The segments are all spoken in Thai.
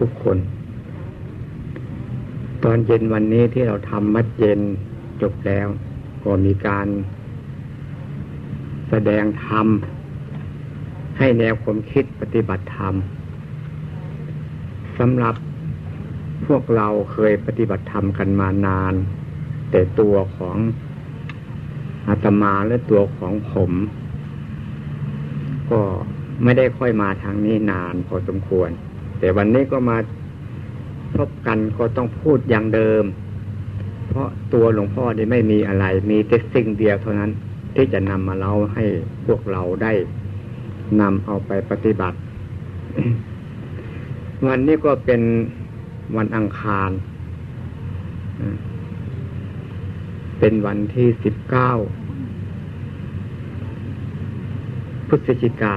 ทุกคน ตอนเย็นวันนี้ที่เราทำมัดเย็นจบแล้ว ก็มีการ แสดงธรรม ให้แนวความคิดปฏิบัติธรรมสำหรับพวกเราเคยปฏิบัติธรรมกันมานาน แต่ตัวของอาตมาและตัวของผม ก็ไม่ได้ค่อยมาทางนี้นานพอสมควร แต่วันนี้ก็มาพบกันก็ต้องพูดอย่างเดิม เพราะตัวหลวงพ่อนี่ไม่มีอะไร มีแต่สิ่งเดียวเท่านั้น ที่จะนำมาเล่าให้พวกเราได้นำเอาไปปฏิบัติ วันนี้ก็เป็นวันอังคาร เป็นวันที่สิบเก้าพฤศจิกา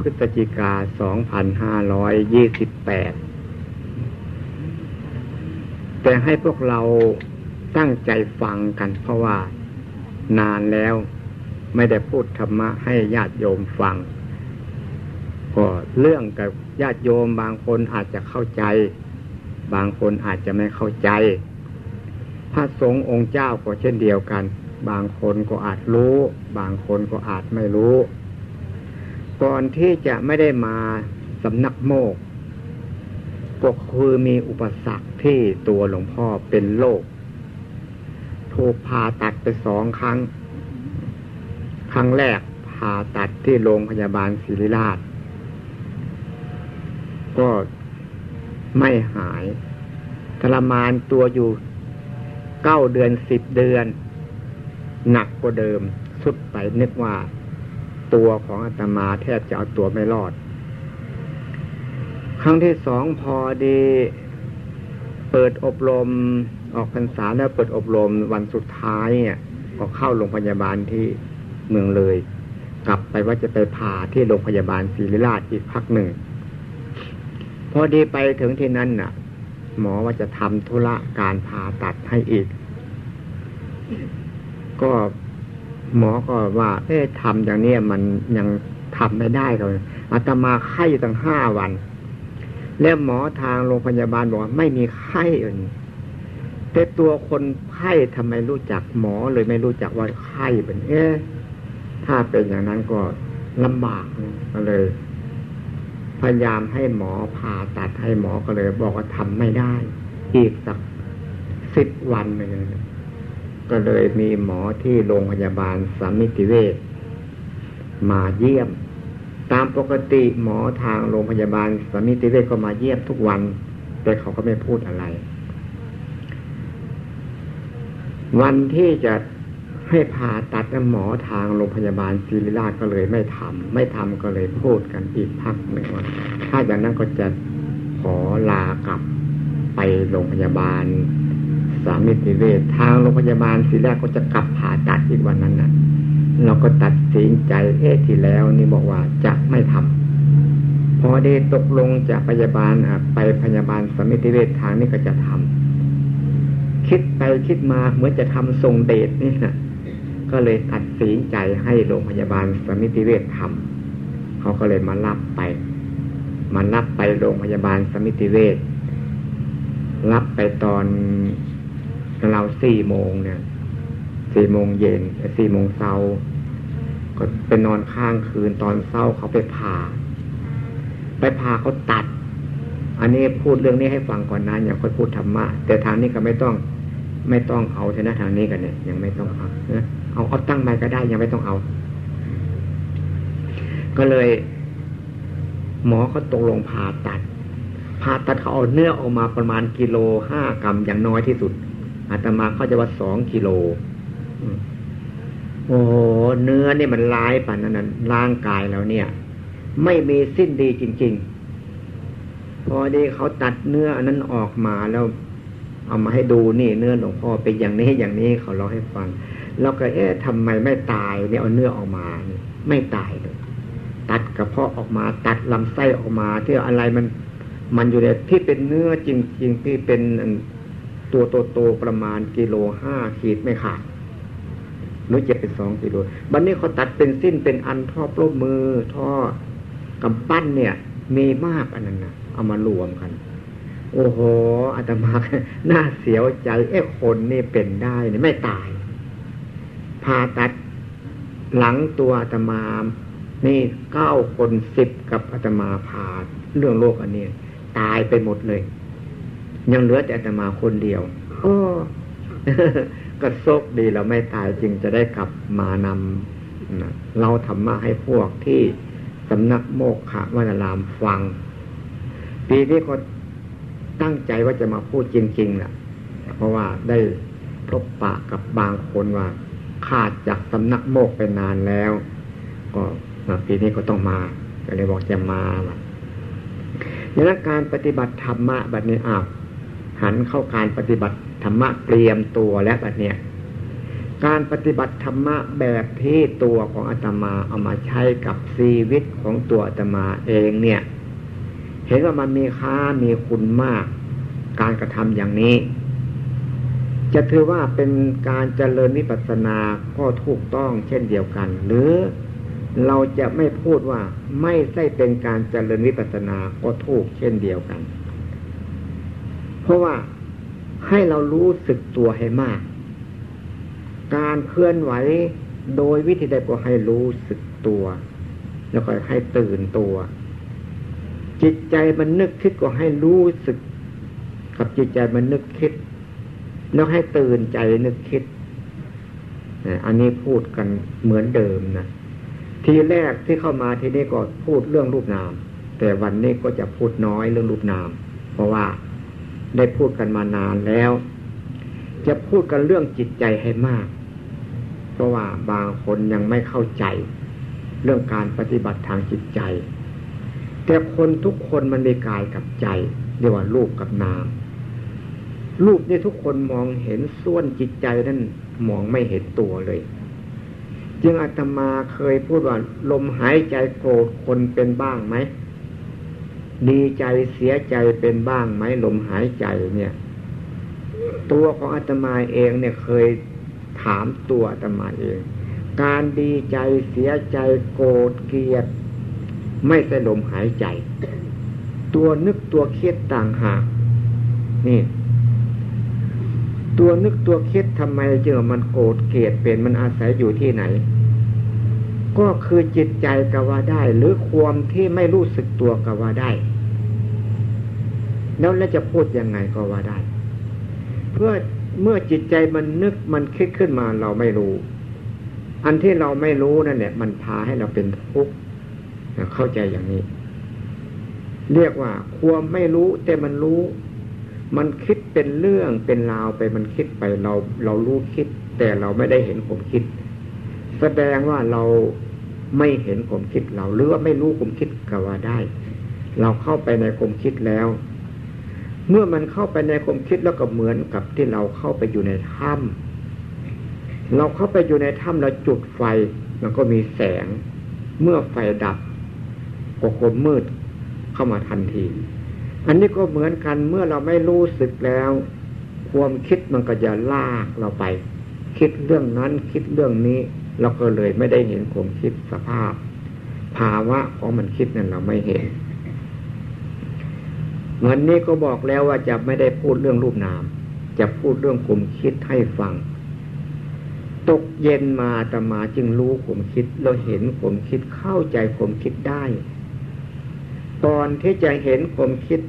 พฤศจิกาสองพันห้าร้อยยี่สิบแปดแต่ให้พวกเราตั้งใจฟังกันเพราะว่านานแล้วไม่ได้พูดธรรมะให้ญาติโยมฟัง ก็เรื่องกับญาติโยมบางคนอาจจะเข้าใจ บางคนอาจจะไม่เข้าใจ พระสงฆ์องค์เจ้าก็เช่นเดียวกัน บางคนก็อาจรู้ บางคนก็อาจไม่รู้ ก่อนที่จะไม่ได้มาสำนักโมก ก็คือมีอุปสรรคที่ตัวหลวงพ่อเป็นโรคถูกผ่าตัดไปสองครั้ง ครั้งแรกผ่าตัดที่โรงพยาบาลศิริราช ก็ไม่หายทรมานตัวอยู่เก้าเดือนสิบเดือน หนักกว่าเดิม สุดไปนึกว่า ตัวของอาตมาแทบจะเอาตัวไม่รอด ครั้งที่สองพอดี เปิดอบรมออกพรรษาแล้วเปิดอบรมวันสุดท้ายเนี่ยก็เข้าโรงพยาบาลที่เมืองเลย กลับไปว่าจะไปผ่าที่โรงพยาบาลศิรีราชอีกพักหนึ่ง พอดีไปถึงที่นั่นน่ะ หมอว่าจะทำธุระการผ่าตัดให้อีก ก็ หมอก็ว่า เอ๊ะทำอย่างนี้มันยังทำไม่ได้เลยอาตมาไข้ตั้งห้าวัน แล้วหมอทางโรงพยาบาลบอกว่าไม่มีไข้อื่นแต่ตัวคนไข้ทำไมรู้จักหมอเลยไม่รู้จักว่าไข้เป็นเอ๊ะถ้าเป็นอย่างนั้นก็ลำบากก็เลย พยายามให้หมอผ่าตัดให้หมอก็เลย บอกว่าทำไม่ได้ อีกสักสิบวันหนึ่ง ก็เลยมีหมอที่โรงพยาบาลสามิติเวชมาเยี่ยม ตามปกติหมอทางโรงพยาบาลสามิติเวชก็มาเยี่ยมทุกวัน แต่เขาก็ไม่พูดอะไร วันที่จะให้ผ่าตัดหมอทางโรงพยาบาลศิริราชก็เลยไม่ทำไม่ทำก็เลยพูดกันอีกพักหนึ่งว่าถ้าอย่างนั้นก็จะขอลากลับไปโรงพยาบาล สามิติเวชทางโรงพยาบาลศิริราชก็จะกลับผ่าตัดอีกวันนั้นนะ่ะ เราก็ตัดสินใจเอ๊ะที่แล้ว นี่บอกว่าจะไม่ทำพอได้ตกลงจากพยาบาลไปพยาบาลสามิติเวชทางนี้ก็จะทำคิดไปคิดมาเหมือนจะทำทรงเดชนี่นะก็เลยตัดสินใจให้โรงพยาบาลสมิติเวชทำเขาก็เลยมารับไป มารับไปโรงพยาบาลสมิติเวชรับไปตอน เราสี่โมงเนี่ยสี่โมงเย็นสี่โมงเช้าก็ไปนอนข้างคืนตอนเช้าเขาไปผ่า ไปผ่าเขาตัด อันนี้พูดเรื่องนี้ให้ฟังก่อนนะอย่าค่อยพูดธรรมะแต่ทางนี้ก็ไม่ต้อง ไม่ต้องเอาเทนะทางนี้กันเนี่ย ยังไม่ต้องเอาเอาเอาตั้งไปก็ได้ยังไม่ต้องเอา ก็เลย หมอเขาตกลงผ่าตัดผ่าตัดเขาเอาเนื้อออกมาประมาณกิโลห้ากรัมอย่างน้อยที่สุด อาตมาเขาจะว่าสองกิโลโอ้เนื้อนี่มันร้ายป่านนั้นร่างกายแล้วเนี่ย ไม่มีสิ้นดีจริง ๆ พอดีเขาตัดเนื้ออันนั้นออกมาแล้ว เอามาให้ดูนี่ เนื้อหลวงพ่อเป็นอย่างนี้อย่างนี้เขาเล่าให้ฟังแล้วก็เอ๊ะทำไมไม่ตายเนี่ยเอาเนื้อออกมาไม่ตายเลยตัดกระเพาะออกมาตัดลำไส้ออกมาที่อะไรมัน มันอยู่ในที่เป็นเนื้อจริง ๆ ที่เป็น ตัวโตๆประมาณกิโลห้าขีดไม่ขาดหรือจะเป็นสองกิโลบันนี้เขาตัดเป็นสิ้นเป็นอันท่อปลบมือ ท่อกำปั้นเนี่ย มีมากอันนั้นนะเอามารวมกัน โอ้โหอาตมาหน้าเสียวใจเอ๊ะคนนี่เป็นได้นี่ไม่ตายผ่าตัดหลังตัวอาตมา นี่เก้าคนสิบกับอาตมาผ่าเรื่องโรคอันนี้ ตายไปหมดเลย ยังเหลือแต่อาตมาคนเดียว โอ้ก็โชคดีเราไม่ตายจึงจะได้กลับมานำเราธรรมะให้พวกที่สำนักโมกขะวนารามฟัง ปีนี้ก็ตั้งใจว่าจะมาพูดจริงๆแหละเพราะว่าได้พบปะกับบางคนว่าขาดจากสำนักโมกไปนานแล้ว ก็ปีนี้ก็ต้องมาก็เลยบอกจะมาดังนั้นการปฏิบัติธรรมะแบบนี้อ้าว หันเข้าการปฏิบัติธรรมะเตรียมตัวแล้วแบบเนี้ยการปฏิบัติธรรมะแบบที่ตัวของอาตมาเอามาใช้กับชีวิตของตัวอาตมาเองเนี่ย เห็นว่ามันมีค่ามีคุณมาก การกระทำอย่างนี้ จะถือว่าเป็นการเจริญวิปัสสนาก็ถูกต้องเช่นเดียวกัน หรือเราจะไม่พูดว่าไม่ใช่เป็นการเจริญวิปัสสนาก็ถูกเช่นเดียวกัน ราะว่าให้เรารู้สึกตัวให้มาก การเคลื่อนไหวโดยวิธีใดก็ให้รู้สึกตัว แล้วก็ให้ตื่นตัว จิตใจมันนึกคิดก็ให้รู้สึก กับจิตใจมันนึกคิด แล้วให้ตื่นใจนึกคิดอันนี้พูดกันเหมือนเดิมนะทีแรกที่เข้ามาทีนี้ก็พูดเรื่องรูปนาม แต่วันนี้ก็จะพูดน้อยเรื่องรูปนาม เพราะว่า ได้พูดกันมานานแล้ว จะพูดกันเรื่องจิตใจให้มาก เพราะว่าบางคนยังไม่เข้าใจ เรื่องการปฏิบัติทางจิตใจ แต่คนทุกคนมันมีกายกับใจเรียกว่ารูปกับนามรูปนี่ทุกคนมองเห็นส่วนจิตใจนั้นมองไม่เห็นตัวเลยจึงอาตมาเคยพูดว่าลมหายใจโกรธคนเป็นบ้างไหม ดีใจเสียใจเป็นบ้างไหมลมหายใจเนี่ย ตัวของอาตมาเองเนี่ยเคยถามตัวอาตมาเอง การดีใจเสียใจโกรธเกลียด ไม่ใช่ลมหายใจ ตัวนึกตัวคิดต่างหากนี่ตัวนึกตัวคิดทำไมจึงมันโกรธเกลียดเป็นมันอาศัยอยู่ที่ไหน ก็คือจิตใจก็ว่าได้ หรือความที่ไม่รู้สึกตัวก็ว่าได้ แล้วแล้วจะพูดยังไงก็ว่าได้ เพื่อเมื่อจิตใจมันนึกมันคิดขึ้นมาเราไม่รู้ อันที่เราไม่รู้นั่นแหละมันพาให้เราเป็นทุกข์เข้าใจอย่างนี้ เรียกว่าความไม่รู้แต่มันรู้ มันคิดเป็นเรื่องเป็นราวไปมันคิดไปเรา เรารู้คิด แต่เราไม่ได้เห็นผมคิด แสดงว่าเราไม่เห็นผมคิดเราหรือว่าไม่รู้ผมคิดก็ว่าได้ เราเข้าไปในผมคิดแล้ว เมื่อมันเข้าไปในความคิดแล้วก็เหมือนกับที่เราเข้าไปอยู่ในถ้ำเราเข้าไปอยู่ในถ้ำเราจุดไฟ มันก็มีแสง เมื่อไฟดับก็ความมืดเข้ามาทันที อันนี้ก็เหมือนกันเมื่อเราไม่รู้สึกแล้ว ความคิดมันก็จะลากเราไป คิดเรื่องนั้นคิดเรื่องนี้ เราก็เลยไม่ได้เห็นความคิดสภาพ ภาวะของมันคิดนั้นเราไม่เห็น เหมือนนี้ก็บอกแล้วว่าจะไม่ได้พูดเรื่องรูปนาม จะพูดเรื่องผมคิดให้ฟัง ตกเย็นมาตมาจึงรู้ผมคิด เราเห็นผมคิดเข้าใจผมคิดได้ ตอนที่จะเห็นผมคิด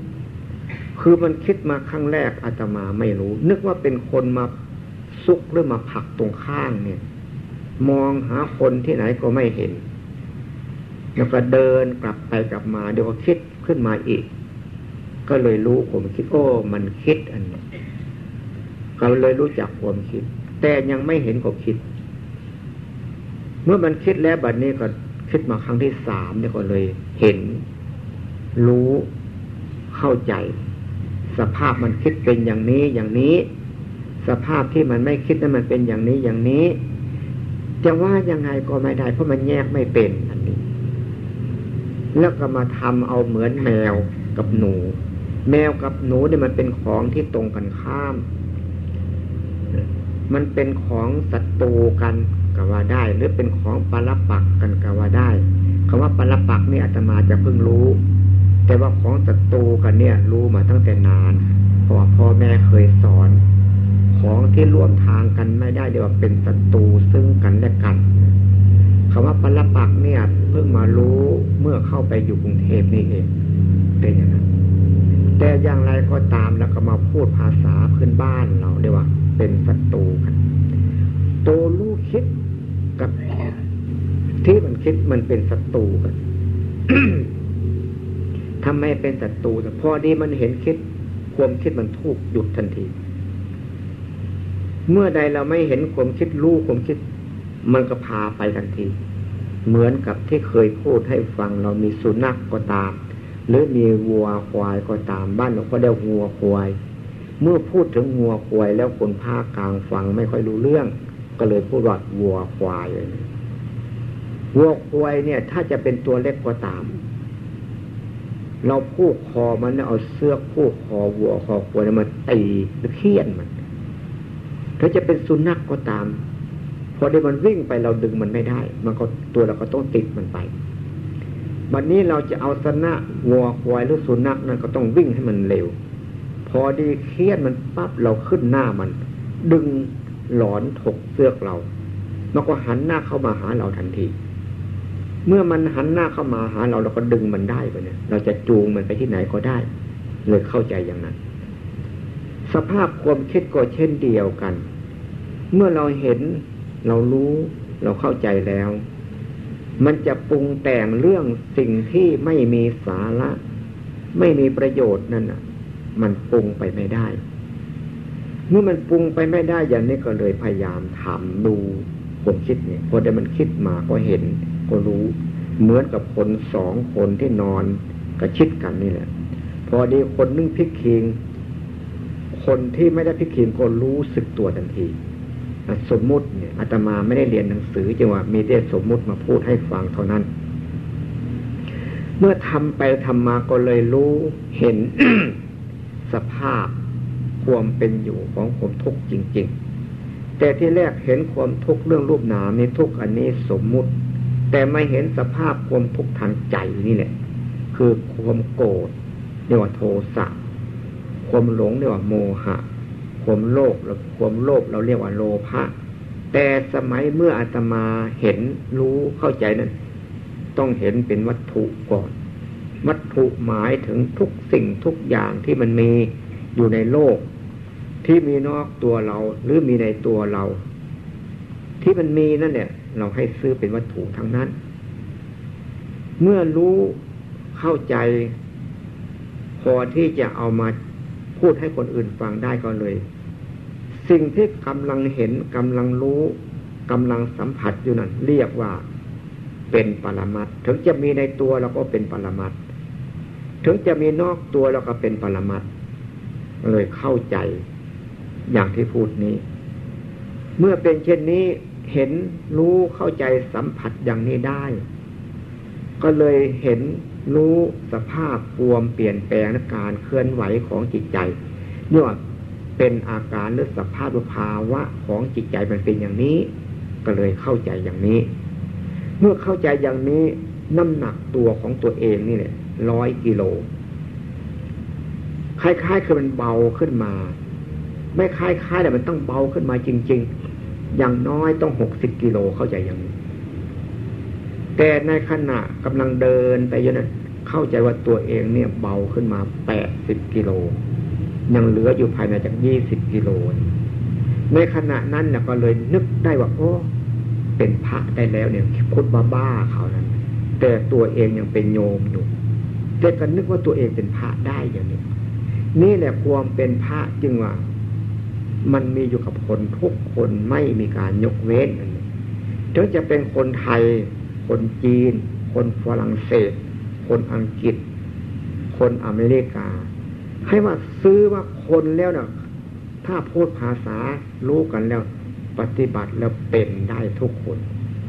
คือมันคิดมาครั้งแรกอาตมาไม่รู้ นึกว่าเป็นคนมาซุกหรือมาผักตรงข้างเนี่ย มองหาคนที่ไหนก็ไม่เห็น แล้วก็เดินกลับไปกลับมา เดี๋ยวก็คิดขึ้นมาอีก ก็เลยรู้ผมคิด โอ้ มันคิดอันนี้ก็เลยรู้จักความคิด แต่ยังไม่เห็นความคิด เมื่อมันคิดแล้วบัดนี้ก็คิดมาครั้งที่สามเนี่ยก็เลยเห็น รู้เข้าใจ สภาพมันคิดเป็นอย่างนี้อย่างนี้ สภาพที่มันไม่คิดนั้นมันเป็นอย่างนี้อย่างนี้ จะว่ายังไงก็ไม่ได้ เพราะมันแยกไม่เป็นอันนี้ แล้วก็มาทำเอาเหมือนแมวกับหนู แมวกับหนูเนี่ยมันเป็นของที่ตรงกันข้าม มันเป็นของศัตรูกันก็ว่าได้ หรือเป็นของปรปักกันก็ว่าได้คำว่าปรปักนี่อาตมาจะเพิ่งรู้ แต่ว่าของศัตรูกันเนี่ย รู้มาตั้งแต่นาน เพราะพ่อแม่เคยสอน ของที่ร่วมทางกันไม่ได้เรียกว่าเป็นศัตรูซึ่งกันและกันคำว่าปรปักเนี่ย เพิ่งมารู้เมื่อเข้าไปอยู่กรุงเทพนี่เองเป็นอย่างนั้น แต่อย่างไรก็ตามแล้วก็มาพูดภาษาพื้นบ้านเราเรียกว่า เป็นศัตรูกันตัวรู้คิดกับที่มันคิดมันเป็นศัตรูกันทำไมเป็นศัตรูแต่พอดีมันเห็นคิด ความคิดมันทุกหยุดทันที เมื่อใดเราไม่เห็นความคิดรู้ความคิด มันก็พาไปทันที เหมือนกับที่เคยพูดให้ฟังเรามีสุนัขกก็ตาม หรือมีวัวควายก็ตามบ้านเราก็เรียกวัวควาย เมื่อพูดถึงวัวควายแล้วคนภาคกลางฟังไม่ค่อยรู้เรื่อง ก็เลยพูดว่าวัวควายวัวควายเนี่ย ถ้าจะเป็นตัวเล็กก็ตาม เราผูกคอมันเอาเสื้อผูกคอวัวคอควายมาตีหรือเคี่ยนมันถ้าจะเป็นสุนัขกก็ตามพอได้มันวิ่งไปเราดึงมันไม่ได้ มันก็ตัวเราก็ต้องติดมันไป วันนี้เราจะเอาสนะวัวควายหรือสุนัขนั้นก็ต้องวิ่งให้มันเร็ว พอดีเคี่ยนมันปั๊บเราขึ้นหน้ามัน ดึงหลอนถกเสื้อเรา มันก็หันหน้าเข้ามาหาเราทันที เมื่อมันหันหน้าเข้ามาหาเราเราก็ดึงมันได้ไปเนี่ย เราจะจูงมันไปที่ไหนก็ได้ เลยเข้าใจอย่างนั้น สภาพความคิดก็เช่นเดียวกัน เมื่อเราเห็นเรารู้เราเข้าใจแล้ว มันจะปรุงแต่งเรื่องสิ่งที่ไม่มีสาระ ไม่มีประโยชน์นั่นอะ มันปรุงไปไม่ได้ เมื่อมันปรุงไปไม่ได้อย่างนี้ก็เลยพยายามถามดูผมคิดเนี่ยพอได้มันคิดมาก็เห็น ก็รู้ เหมือนกับคนสองคนที่นอนกระชิดกันนี่แหละ พอดีคนนึงพิกคิงคนที่ไม่ได้พิกคิงก็รู้สึกตัวทันที สมมุติเนี่ยอาตมาไม่ได้เรียนหนังสือจังว่ามีแต่สมมุติมาพูดให้ฟังเท่านั้น เมื่อทำไปทำมาก็เลยรู้เห็นสภาพความเป็นอยู่ของความทุกข์จริง ๆ แต่ที่แรกเห็นความทุกข์เรื่องรูปนามนี่ทุกอันนี้สมมุติ แต่ไม่เห็นสภาพความทุกข์ทางใจนี่แหละ คือความโกรธเรียกว่าโทสะความหลงเรียกว่าโมหะ ความโลภความโลภเราเรียกว่าโลภะแต่สมัยเมื่ออาตมาเห็นรู้เข้าใจนั้น ต้องเห็นเป็นวัตถุก่อน วัตถุหมายถึงทุกสิ่งทุกอย่างที่มันมีอยู่ในโลก ที่มีนอกตัวเราหรือมีในตัวเรา ที่มันมีนั่นเนี่ยเราให้ซื้อเป็นวัตถุทั้งนั้น เมื่อรู้เข้าใจ พอที่จะเอามา พูดให้คนอื่นฟังได้ก็เลย สิ่งที่กำลังเห็นกำลังรู้กำลังสัมผัสอยู่นั้นเรียกว่าเป็นปรมัตถึงจะมีในตัวเราก็เป็นปรมัตถึงจะมีนอกตัวเราก็เป็นปรมัตเลยเข้าใจอย่างที่พูดนี้ เมื่อเป็นเช่นนี้เห็นรู้เข้าใจสัมผัสอย่างนี้ได้ ก็เลยเห็น รู้สภาพรวมเปลี่ยนแปลงการเคลื่อนไหวของจิตใจนี่ว่าเป็นอาการหรือสภาพภาวะของจิตใจมันเป็นอย่างนี้ ก็เลยเข้าใจอย่างนี้ เมื่อเข้าใจอย่างนี้น้ำหนักตัวของตัวเองนี่แหละร้อยกิโลคล้ายๆคือมันเบาขึ้นมา ไม่คล้ายๆแต่มันต้องเบาขึ้นมาจริง ๆ อย่างน้อยต้องหกสิบกิโลเข้าใจอย่างนี้ แต่ในขณะกำลังเดินไปอยู่นั้นเข้าใจว่าตัวเองเนี่ยเบาขึ้นมาแปดสิบกิโลยังเหลืออยู่ภายในจากยี่สิบกิโล ในขณะนั้นเนี่ยก็เลยนึกได้ว่า โอ้ เป็นพระได้แล้วเนี่ยคุดบ้าบ้าเขานั้น แต่ตัวเองยังเป็นโยมอยู่แต่ก็นึกว่าตัวเองเป็นพระได้อย่างนี้นี่แหละความเป็นพระจึงว่า มันมีอยู่กับคนทุกคนไม่มีการยกเว้นถึงจะเป็นคนไทย คนจีน คนฝรั่งเศส คนอังกฤษ คนอเมริกา ให้ว่าซื้อว่าคนแล้วเนะ่ะถ้าพูดภาษารู้กันแล้ว ปฏิบัติแล้วเป็นได้ทุกคน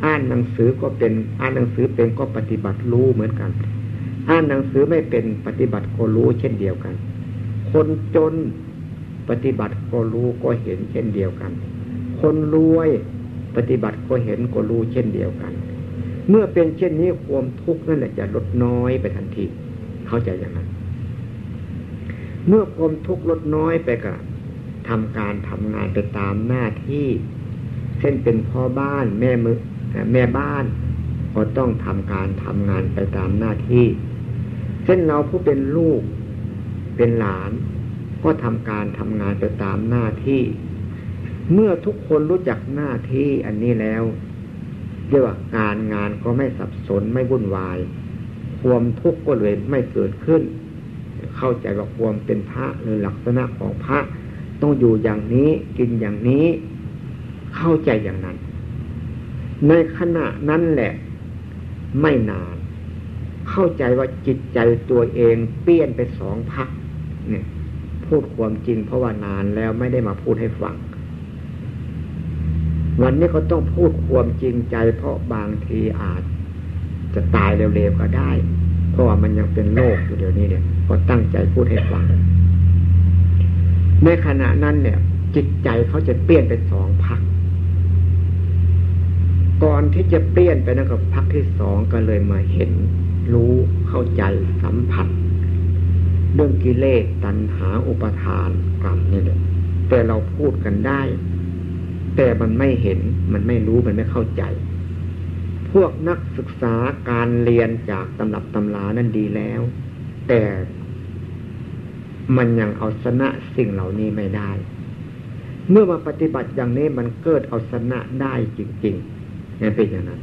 อ่านหนังสือก็เป็น อ่านหนังสือเป็นก็ปฏิบัติรู้เหมือนกัน อ่านหนังสือไม่เป็นปฏิบัติก็รู้เช่นเดียวกัน คนจนปฏิบัติก็รู้ก็เห็นเช่นเดียวกัน คนรวยปฏิบัติก็เห็นก็รู้เช่นเดียวกัน เมื่อเป็นเช่นนี้ความทุกข์นั่นแหละจะลดน้อยไปทันที เข้าใจอย่างนั้น เมื่อความทุกข์ลดน้อยไปก็ทำการทำงานไปตามหน้าที่ เช่นเป็นพ่อบ้านแม่มือแม่บ้านก็ต้องทำการทำงานไปตามหน้าที่ เช่นเราผู้เป็นลูกเป็นหลาน ก็ทำการทำงานไปตามหน้าที่ เมื่อทุกคนรู้จักหน้าที่อันนี้แล้ว เรียกว่าการงานก็ไม่สับสนไม่วุ่นวาย ความทุกข์ก็เลยไม่เกิดขึ้น เข้าใจว่าความเป็นพระหรือลักษณะของพระต้องอยู่อย่างนี้กินอย่างนี้ เข้าใจอย่างนั้น ในขณะนั้นแหละ ไม่นาน เข้าใจว่าจิตใจตัวเองเปลี่ยนไปสองพักเนี่ย พูดความจริงเพราะว่านานแล้วไม่ได้มาพูดให้ฟัง วันนี้ก็ต้องพูดความจริงใจ เพราะบางทีอาจจะตายเร็วๆก็ได้ เพราะว่ามันยังเป็นโลกอยู่เดี๋ยวนี้เนี่ยก็ตั้งใจพูดให้ฟัง ในขณะนั้นเนี่ย จิตใจเขาจะเปลี่ยนเป็นสองพัก ก่อนที่จะเปลี่ยนไปนั่นก็พักที่สองก็เลยมาเห็น รู้เข้าใจสัมผัส เรื่องกิเลสตัณหาอุปทานกรรมนี่แหละแต่เราพูดกันได้ แต่มันไม่เห็น มันไม่รู้ มันไม่เข้าใจ พวกนักศึกษาการเรียนจากตำรับตำรานั้นดีแล้ว แต่มันยังเอาชนะสิ่งเหล่านี้ไม่ได้ เมื่อมาปฏิบัติอย่างนี้มันเกิดเอาชนะได้จริงๆนี่เป็นอย่างนั้น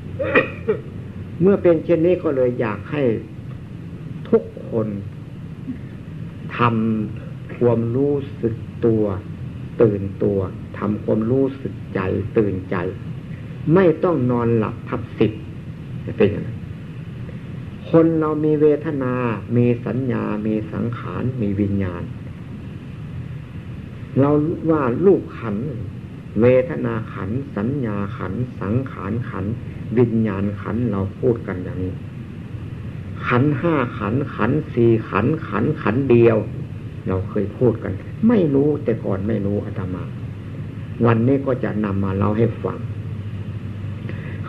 เมื่อเป็นเช่นนี้ก็เลยอยากให้ทุกคนทำความรู้สึกตัว ตื่นตัว ทำความรู้สึกใจตื่นใจ ไม่ต้องนอนหลับทับสิบเป็นอย่างนั้นคนเรามีเวทนา มีสัญญา มีสังขาร มีวิญญาณ เราว่าลูกขัน เวทนาขัน สัญญาขัน สังขารขัน วิญญาณขัน เราพูดกันอย่างนี้ ขันห้าขัน ขันสี่ขัน ขันขันเดียว เราเคยพูดกัน ไม่รู้แต่ก่อนไม่รู้อาตมา วันนี้ก็จะนำมาเล่าให้ฟัง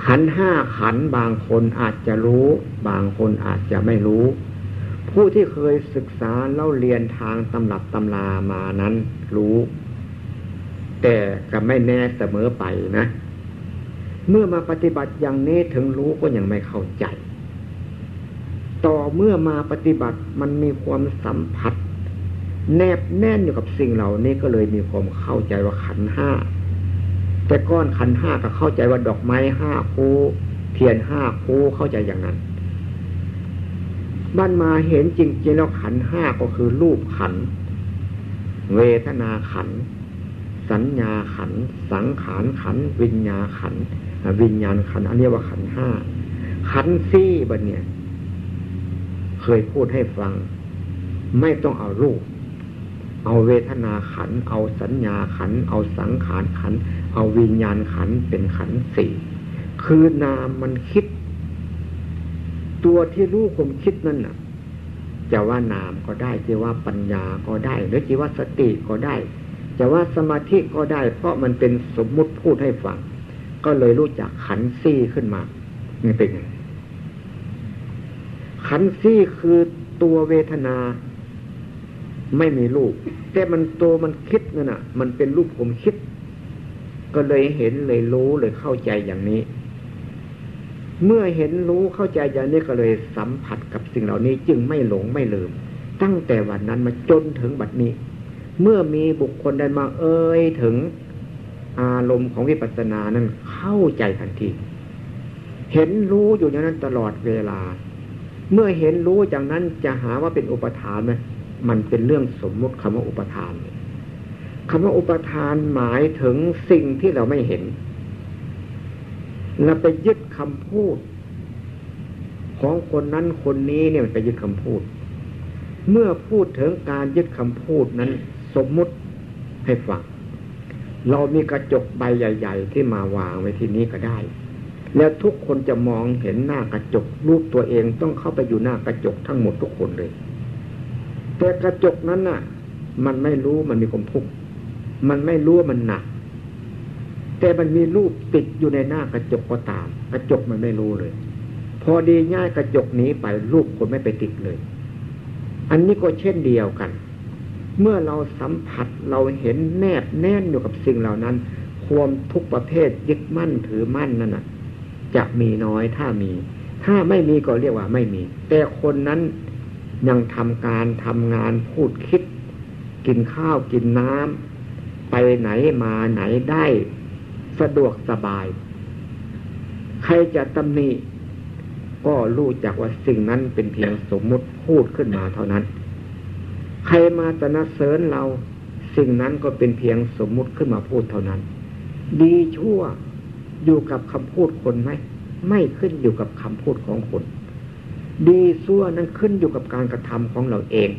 ขันห้าขันบางคนอาจจะรู้ บางคนอาจจะไม่รู้ ผู้ที่เคยศึกษาเล่าเรียนทางตำรับตำรามานั้นรู้ แต่ก็ไม่แน่เสมอไปนะ เมื่อมาปฏิบัติอย่างนี้ถึงรู้ก็ยังไม่เข้าใจ ต่อเมื่อมาปฏิบัติมันมีความสัมผัส แนบแน่นอยู่กับสิ่งเหล่านี้ก็เลยมีความเข้าใจว่าขันห้าแต่ก้อนขันห้าก็เข้าใจว่าดอกไม้ห้าคู่เทียนห้าคู่เข้าใจอย่างนั้นบ้านมาเห็นจริงๆแล้วขันห้าก็คือรูปขัน เวทนาขัน สัญญาขัน สังขารขัน วิญญาขัน วิญญาณขัน อันนี้ว่าขันห้าขันซี่บันเนี่ย เคยพูดให้ฟัง ไม่ต้องเอารูป เอาเวทนาขัน เอาสัญญาขัน เอาสังขารขัน เอาวิญญาณขันเป็นขันสี่คือนามมันคิด ตัวที่รู้ความคิดนั่นน่ะ จะว่านามก็ได้จะว่าปัญญาก็ได้ หรือจะว่าสติก็ได้ จะว่าสมาธิก็ได้ เพราะมันเป็นสมมุติพูดให้ฟัง ก็เลยรู้จักขันซี่ขึ้นมานี่เป็นไงขันซี่คือตัวเวทนา ไม่มีรูปแต่มันโตมันคิดนั่นน่ะ มันเป็นรูปผมคิด ก็เลยเห็นเลยรู้เลยเข้าใจอย่างนี้ เมื่อเห็นรู้เข้าใจอย่างนี้ก็เลยสัมผัสกับสิ่งเหล่านี้จึงไม่หลงไม่ลืม ตั้งแต่วันนั้นมาจนถึงบัดนี้ เมื่อมีบุคคลใดมาเอ่ยถึงอารมณ์ของวิปัสสนานั้นเข้าใจทันที เห็นรู้อยู่อย่างนั้นตลอดเวลา เมื่อเห็นรู้อย่างนั้นจะหาว่าเป็นอุปทานไหม มันเป็นเรื่องสมมติคำว่าอุปทานคำว่าอุปทานหมายถึงสิ่งที่เราไม่เห็นเราไปยึดคำพูด ของคนนั้นคนนี้เนี่ยมันไปยึดคำพูด เมื่อพูดถึงการยึดคำพูดนั้น สมมุติให้ฟังเรามีกระจกใบใหญ่ ๆ ที่มาวางไว้ที่นี้ก็ได้ แล้วทุกคนจะมองเห็นหน้ากระจกรูปตัวเองต้องเข้าไปอยู่หน้ากระจกทั้งหมดทุกคนเลย แต่กระจกนั้นน่ะ มันไม่รู้มันมีความทุกข์มันไม่รู้มันหนัก แต่มันมีรูปติดอยู่ในหน้ากระจกก็ตาม กระจกมันไม่รู้เลย พอดีง่ายกระจกนี้ไปรูปคนไม่ไปติดเลย อันนี้ก็เช่นเดียวกัน เมื่อเราสัมผัสเราเห็นแนบแน่นอยู่กับสิ่งเหล่านั้น ความทุกประเภทยึดมั่นถือมั่นนั่นน่ะ จะมีน้อยถ้ามี ถ้าไม่มีก็เรียกว่าไม่มี แต่คนนั้น ยังทำการทำงานพูดคิด กินข้าวกินน้ำไปไหนมาไหนได้สะดวกสบาย ใครจะตำหนิก็รู้จักว่าสิ่งนั้นเป็นเพียงสมมุติพูดขึ้นมาเท่านั้น ใครมาสนเสริญเราสิ่งนั้นก็เป็นเพียงสมมุติขึ้นมาพูดเท่านั้น ดีชั่วอยู่กับคำพูดคนไหม ไม่ขึ้นอยู่กับคำพูดของคน ดีชั่วนั้นขึ้นอยู่กับการกระทำของเราเอง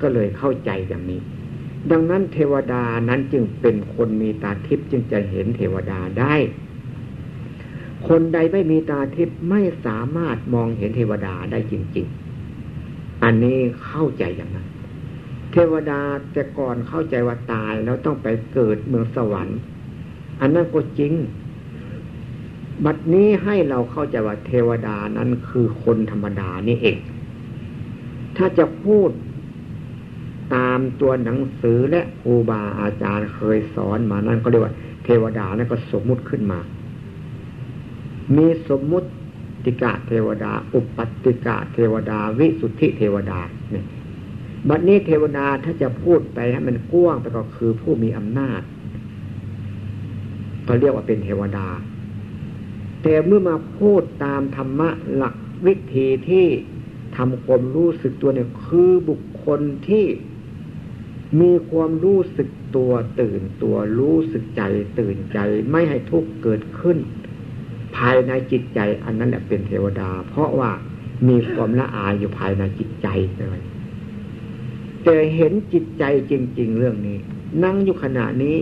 ก็เลยเข้าใจอย่างนี้ ดังนั้นเทวดานั้นจึงเป็นคนมีตาทิพย์จึงจะเห็นเทวดาได้ คนใดไม่มีตาทิพย์ไม่สามารถมองเห็นเทวดาได้จริง ๆ อันนี้เข้าใจอย่างนั้น เทวดาแต่ก่อนเข้าใจว่าตายแล้วต้องไปเกิดเมืองสวรรค์ อันนั้นก็จริง บัดนี้ให้เราเข้าใจว่าเทวดานั้นคือคนธรรมดานี่เอง ถ้าจะพูดตามตัวหนังสือและครูบาอาจารย์เคยสอนมานั่นก็เรียกว่า เทวดานั่นก็สมมุติขึ้นมา มีสมมุติกะเทวดา อุปัติกะเทวดา วิสุทธิเทวดาเนี่ยบัดนี้เทวดาถ้าจะพูดไปให้มันกว้างไปก็คือผู้มีอำนาจ ก็เรียกว่าเป็นเทวดา แต่เมื่อมาพูดตามธรรมะหลักวิธีที่ทำความรู้สึกตัวเนี่ยคือบุคคลที่มีความรู้สึกตัวตื่นตัวรู้สึกใจตื่นใจไม่ให้ทุกข์เกิดขึ้น ภายในจิตใจ อันนั้นแหละเป็นเทวดา เพราะว่ามีความละอายอยู่ภายในจิตใจเลยแต่เห็นจิตใจจริง ๆ เรื่องนี้ นั่งอยู่ขณะนี้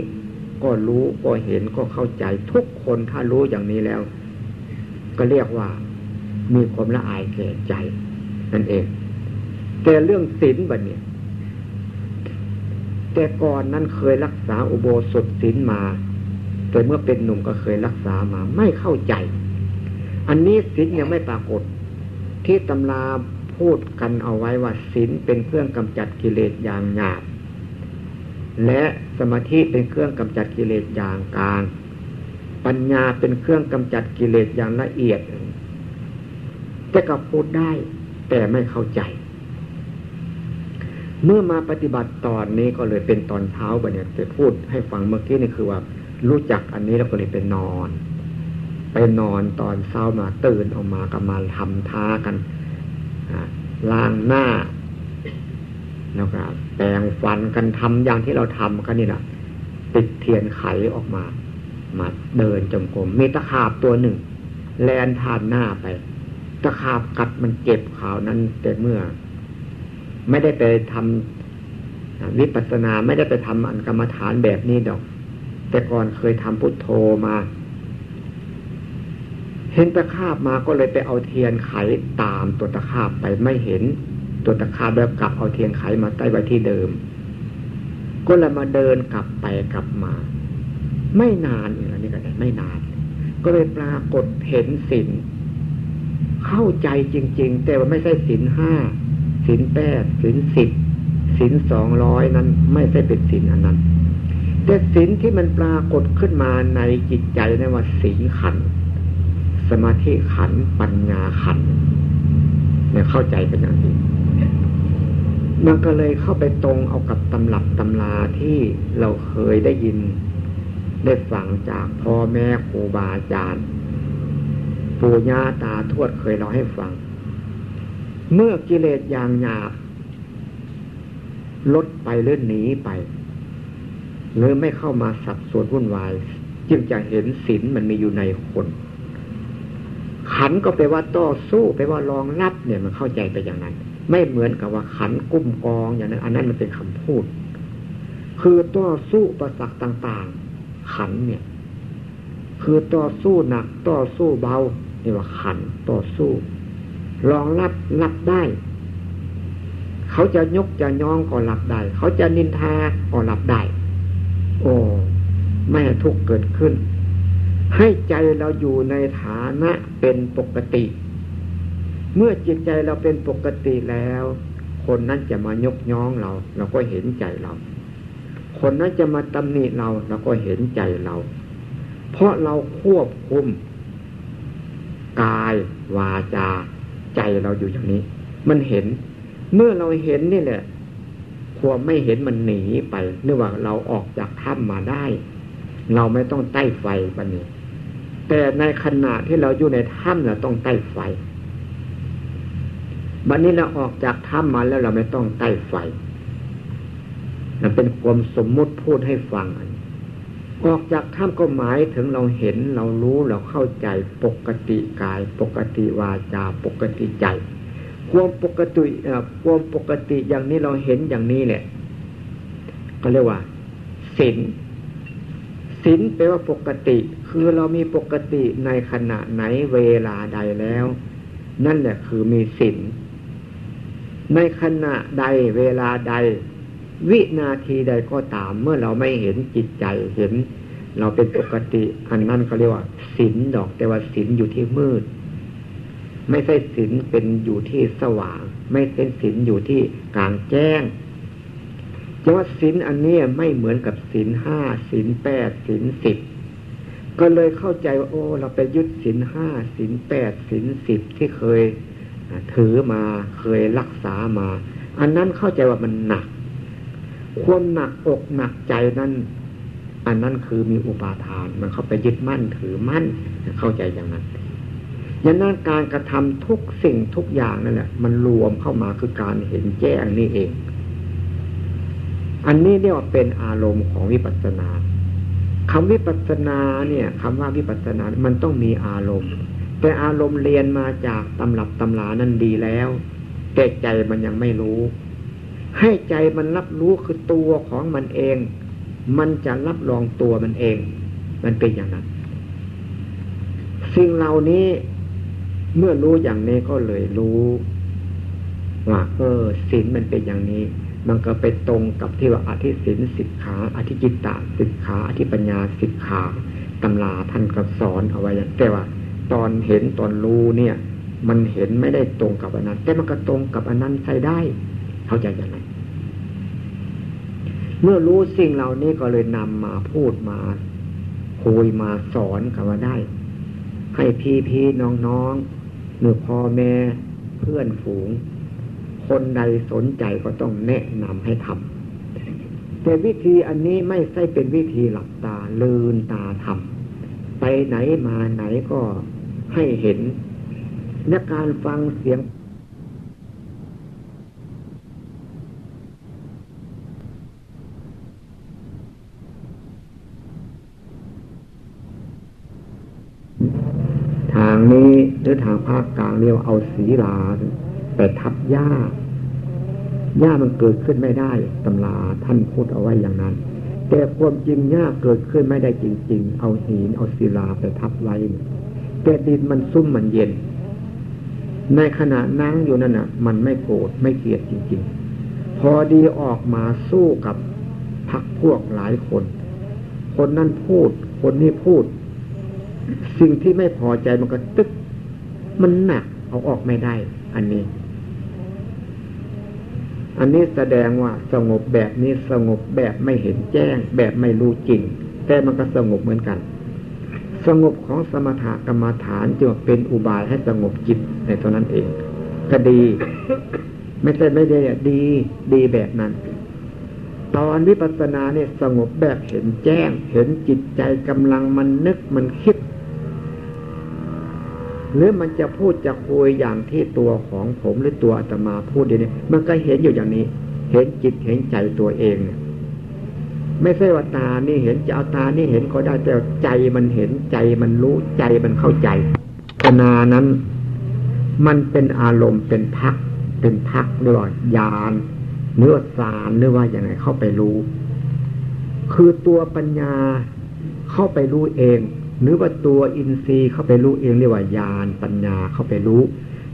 ก็รู้ก็เห็นก็เข้าใจทุกคนถ้ารู้อย่างนี้แล้ว ก็เรียกว่ามีความละอายแก่ใจ นั่นเอง แต่เรื่องศีลบัดเนี่ยแต่ก่อนนั้นเคยรักษาอุโบสถศีลมา แต่เมื่อเป็นหนุ่มก็เคยรักษามา ไม่เข้าใจ อันนี้ศีลยังไม่ปรากฏ ที่ตำราพูดกันเอาไว้ว่าศีลเป็นเครื่องกำจัดกิเลสอย่างหยาบและสมาธิเป็นเครื่องกำจัดกิเลสอย่างกลาง ปัญญาเป็นเครื่องกำจัดกิเลสอย่างละเอียดแต่ก็พูดได้แต่ไม่เข้าใจ เมื่อมาปฏิบัติตอนนี้ก็เลยเป็นตอนเช้าไปเนี่ยจะพูดให้ฟังเมื่อกี้นี่คือว่า รู้จักอันนี้แล้วก็เลยไปนอน ไปนอนตอนเช้ามาตื่นออกมาก็มาทำท้ากันล้างหน้าแล้วก็แปรงฟันกันทำอย่างที่เราทำกันนี่แหละติดเทียนไขออกมา มาเดินจงกรมมีตะขาบตัวหนึ่ง แลนผ่านหน้าไป ตะขาบกัดมันเจ็บขาวนั้น แต่เมื่อ ไม่ได้ไปทำวิปัสสนาไม่ได้ไปทำอันกรรมฐานแบบนี้ดอก แต่ก่อนเคยทำพุทโธมา เห็นตะขาบมาก็เลยไปเอาเทียนไขตามตัวตะขาบไปไม่เห็น ตัวตะขาบแล้วกลับเอาเทียนไขมาใต้ไว้ที่เดิม ก็เลยมาเดินกลับไปกลับมา ไม่นานอย่างนี้ก็ได้ไม่นาน ก็เลยปรากฏเห็นสินเข้าใจจริง ๆ แต่ว่าไม่ใช่สินห้าสินแปดสินสิบสินสองร้อยนั้น ไม่ใช่เป็นสินอันนั้นแต่ศีลที่มันปรากฏขึ้นมาในจิตใจนั่นว่าศีลขัน สมาธิขันปัญญาขันเนี่ยเข้าใจเป็นอย่างนี้มันก็เลยเข้าไปตรงเอากับตำรับตำราที่เราเคยได้ยิน ได้ฟังจากพ่อแม่ครูบาอาจารย์ ปู่ย่าตาทวดเคยเราให้ฟัง เมื่อกิเลสอย่างหยาบ ลดไปหรือหนีไปหรือไม่เข้ามาสับสวนวุ่นวาย จึงจะเห็นศีลมันมีอยู่ในคน ขันก็แปลว่าต่อสู้แปลว่ารองรับเนี่ยมันเข้าใจไปอย่างนั้น ไม่เหมือนกับว่าขันกุ้มกองอย่างนั้น อันนั้นมันเป็นคำพูด คือต่อสู้ประสักต่างๆ ขันเนี่ย คือต่อสู้หนักต่อสู้เบานี่ว่าขันต่อสู้รองรับรับได้ เขาจะยกจะย่องก็รับได้ เขาจะนินทาก็รับได้ โอ้ไม่ทุกข์เกิดขึ้น ให้ใจเราอยู่ในฐานะเป็นปกติ เมื่อจิตใจเราเป็นปกติแล้วคคนนั้นจะมายกย่องเรา เราก็เห็นใจเรา คนนั้นจะมาตำหนิเราเราก็เห็นใจเรา เพราะเราควบคุม กาย วาจา ใจเราอยู่อย่างนี้ มันเห็น เมื่อเราเห็นนี่แหละความไม่เห็นมันหนีไปเนื่องว่าเราออกจากถ้ำมาได้ เราไม่ต้องใต้ไฟบันนี้ แต่ในขณะที่เราอยู่ในถ้ำเราต้องใต้ไฟบันนี้เราออกจากถ้ำมาแล้วเราไม่ต้องใต้ไฟ นั่นเป็นความสมมุติพูดให้ฟังออกจากถ้ำก็หมายถึงเราเห็นเรารู้เราเข้าใจปกติกาย ปกติวาจา ปกติใจ ความปกติความปกติอย่างนี้เราเห็นอย่างนี้แหละก็เรียกว่าศีลศีลแปลว่าปกติ คือเรามีปกติในขณะไหนเวลาใดแล้ว นั่นแหละคือมีศีลในขณะใดเวลาใด วินาทีใดก็ตาม เมื่อเราไม่เห็นจิตใจเห็น เราเป็นปกติ อันนั้นเขาเรียกว่าศีลดอก แต่ว่าศีลอยู่ที่มืด ไม่ใช่ศีลเป็นอยู่ที่สว่าง ไม่ใช่ศีลอยู่ที่กลางแจ้งจะว่าศีลอันนี้ไม่เหมือนกับศีลห้าศีลแปดศีลสิบก็เลยเข้าใจว่าโอ้เราไปยึดศีลห้าศีลแปดศีลสิบที่เคยถือมาเคยรักษามา อันนั้นเข้าใจว่ามันหนัก ความหนักอกหนักใจนั้น อันนั้นคือมีอุปาทาน มันเข้าไปยึดมั่นถือมั่นเข้าใจอย่างนั้นยันนั้นการกระทำทุกสิ่งทุกอย่างนั่นแหละมันรวมเข้ามาคือการเห็นแจ้งนี่เอง อันนี้เรียกว่าเป็นอารมณ์ของวิปัสสนาคำวิปัสสนาเนี่ยคำว่าวิปัสสนา มันต้องมีอารมณ์ แต่อารมณ์เรียนมาจากตำรับตำรานั้นดีแล้ว แต่ใจมันยังไม่รู้ ให้ใจมันรับรู้คือตัวของมันเอง มันจะรับรองตัวมันเอง มันเป็นอย่างนั้น สิ่งเหล่านี้เมื่อรู้อย่างนี้ก็เลยรู้ว่าเออศีลมันเป็นอย่างนี้ มันก็ไปตรงกับที่ว่าอธิศีลสิกขา อธิจิตตสิกขาอธิปัญญาสิกขาตำราท่านก็สอนเอาไว้แต่ว่า ตอนเห็นตอนรู้เนี่ย มันเห็นไม่ได้ตรงกับอันนั้น แต่มันก็ตรงกับอันนั้นใช้ได้ เข้าใจยังไง เมื่อรู้สิ่งเหล่านี้ก็เลยนำมาพูดมาคุยมาสอนกันว่าได้ ให้พี่พี่น้องน้องเมื่อพ่อแม่เพื่อนฝูง คนใดสนใจก็ต้องแนะนำให้ทำแต่วิธีอันนี้ไม่ใช่เป็นวิธีหลับตาลืนตาทำไปไหนมาไหนก็ให้เห็นและการฟังเสียงางนี้หรือทางภาคกลางเรียกเอาศีลาไปทับหญ้าหญ้ามันเกิดขึ้นไม่ได้ตำราท่านพูดเอาไว้อย่างนั้น แต่ความจริงหญ้าเกิดขึ้นไม่ได้จริง ๆ เอาหินเอาศิลาไปทับไว้แต่ดินมันซุ่มมันเย็น ในขณะนั่งอยู่นั่นน่ะ มันไม่โกรธไม่เกลียดจริง ๆ พอดีออกมาสู้กับพักพวกหลายคน คนนั้นพูด คนนี้พูด สิ่งที่ไม่พอใจมันก็ตึก มันหนักเอาออกไม่ได้ อันนี้ อันนี้แสดงว่าสงบแบบนี้สงบแบบไม่เห็นแจ้ง แบบไม่รู้จริง แต่มันก็สงบเหมือนกัน สงบของสมถกรรมฐานจึงเป็นอุบายให้สงบจิตในตัวนั้นเองก็ดี ไม่ใช่ไม่ได้ดีดีแบบนั้นตอนวิปัสสนาเนี่ยสงบแบบเห็นแจ้ง เห็นจิตใจกำลังมันนึกมันคิด หรือมันจะพูดจะคุยอย่างที่ตัวของผมหรือตัวอาตมาพูดเดี๋ยวนี้มันก็เห็นอยู่อย่างนี้ เห็นจิตเห็นใจตัวเองเนี่ยไม่ใช่ว่าตานี่เห็นจะเอาตานี่เห็นก็ได้แต่ใจมันเห็นใจมันรู้ใจมันเข้าใจภาวนานั้น มันเป็นอารมณ์เป็นพัก เป็นพักหรือว่ายานเนื้อสารหรือว่าอย่างไรเข้าไปรู้ คือตัวปัญญาเข้าไปรู้เอง หรือว่าตัวอินทรีย์เข้าไปรู้เองเรียกว่าญาณปัญญาเข้าไปรู้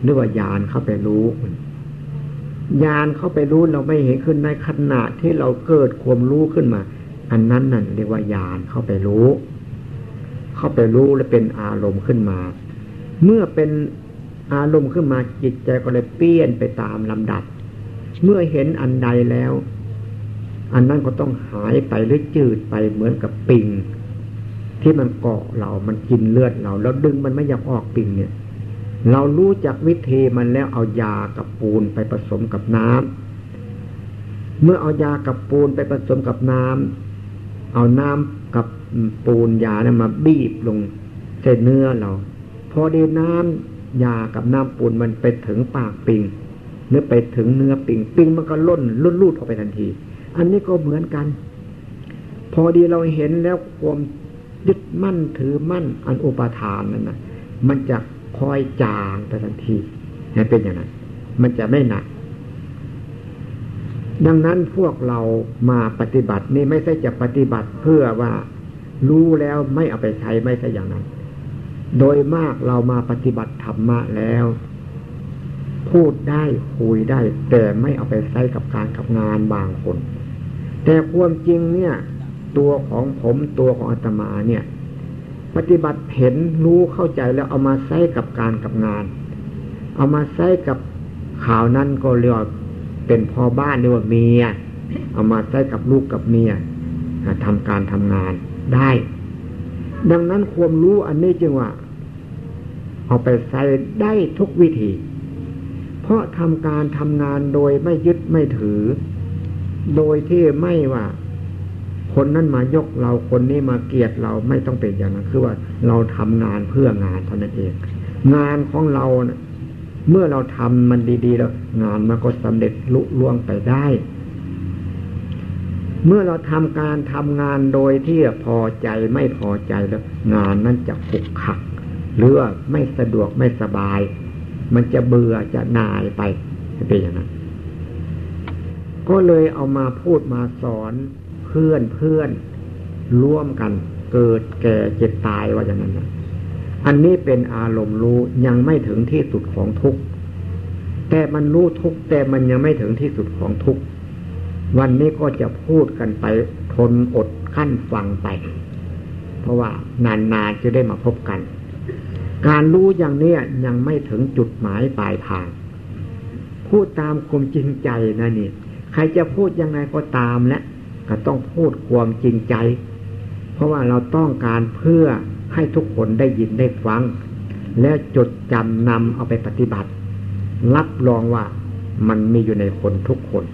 หรือว่าญาณเข้าไปรู้ญาณเข้าไปรู้เราไม่เห็นขึ้นในขณะที่เราเกิดความรู้ขึ้นมา อันนั้นนั่นเรียกว่าญาณเข้าไปรู้ เข้าไปรู้และเป็นอารมณ์ขึ้นมา เมื่อเป็นอารมณ์ขึ้นมาจิตใจก็เลยเปลี่ยนไปตามลำดับ เมื่อเห็นอันใดแล้ว อันนั้นก็ต้องหายไปหรือจืดไปเหมือนกับปิง ที่มันเกาะเรา มันกินเลือดเรา แล้วดึงมันไม่อยากออกปิงเนี่ย เรารู้จักวิธีมันแล้วเอายากับปูนไปผสมกับน้ำเมื่อเอายากับปูนไปผสมกับน้ำเอาน้ำกับปูนยาเนี่ยมาบีบลงเส้นเนื้อเรา พอดีน้ำยากับน้ำปูนมันไปถึงปากปิงเนื้อไปถึงเนื้อปิงปิงมันก็ล่นลุ่นลูดออกไปทันที อันนี้ก็เหมือนกัน พอดีเราเห็นแล้วความ ยึดมั่นถือมั่นอันอุปทานนั่นนะมันจะคอยจางไปทันทีให้เป็นอย่างนั้น มันจะไม่หนัก ดังนั้นพวกเรามาปฏิบัตินี่ไม่ใช่จะปฏิบัติเพื่อว่ารู้แล้วไม่เอาไปใช้ไม่ใช่อย่างนั้น โดยมากเรามาปฏิบัติธรรมะแล้ว พูดได้คุยได้ แต่ไม่เอาไปใช้กับการกับงานบางคน แต่ความจริงเนี่ย ตัวของผมตัวของอาตมาเนี่ย ปฏิบัติเห็นรู้เข้าใจแล้วเอามาใช้กับการกับงาน เอามาใช้กับข่าวนั้นก็เรียกเป็นพ่อบ้านเรียกว่าเมีย เอามาใช้กับลูกกับเมียทำการทำงานได้ ดังนั้นความรู้อันนี้จึงว่า เอาไปใช้ได้ทุกวิธี เพราะทำการทำงานโดยไม่ยึดไม่ถือ โดยที่ไม่ว่า คนนั้นมายกเราคนนี้มาเกียดเราไม่ต้องเป็นอย่างนั้นคือว่าเราทำงานเพื่องานเท่านั้นเอง งานของเรานะเมื่อเราทำมันดี ๆ แล้ว งานมันก็สำเร็จลุล่วงไปได้ เมื่อเราทำการทำงานโดยที่พอใจไม่พอใจแล้ว งานนั้นจะขุกขักหรือว่าไม่สะดวกไม่สบาย มันจะเบื่อจะนายไปเป็นอย่างนั้น ก็เลยเอามาพูดมาสอน พื่อนเพื่อนร่วมกัน เกิดแก่เจ็บตายว่าอย่างนั้นนะอันนี้เป็นอารมณ์รู้ยังไม่ถึงที่สุดของทุกข์แต่มันรู้ทุกข์แต่มันยังไม่ถึงที่สุดของทุกข์วันนี้ก็จะพูดกันไปทนอดขั้นฟังไป เพราะว่านานๆจะได้มาพบกัน การรู้อย่างนี้ยังไม่ถึงจุดหมายปลายทาง พูดตามความจริงใจนะนี่ ใครจะพูดยังไงก็ตามและ ก็ต้องพูดความจริงใจ เพราะว่าเราต้องการเพื่อให้ทุกคนได้ยินได้ฟัง แล้วจดจำนำเอาไปปฏิบัติ รับรองว่ามันมีอยู่ในคนทุกคน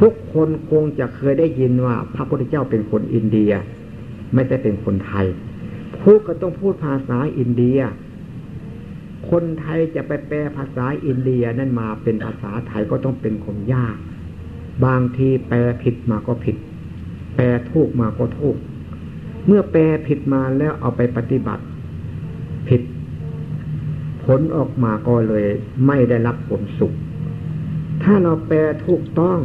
ทุกคนคงจะเคยได้ยินว่า พระพุทธเจ้าเป็นคนอินเดีย ไม่ได้เป็นคนไทยพูดก็ต้องพูดภาษาอินเดีย คนไทยจะไปแปลภาษาอินเดียนั่นมาเป็นภาษาไทยก็ต้องเป็นคนยาก บางทีแปลผิดมาก็ผิด แปลถูกมาก็ถูก เมื่อแปลผิดมาแล้วเอาไปปฏิบัติ ผิด ผลออกมาก็เลยไม่ได้รับผลสุข ถ้าเราแปลถูกต้อง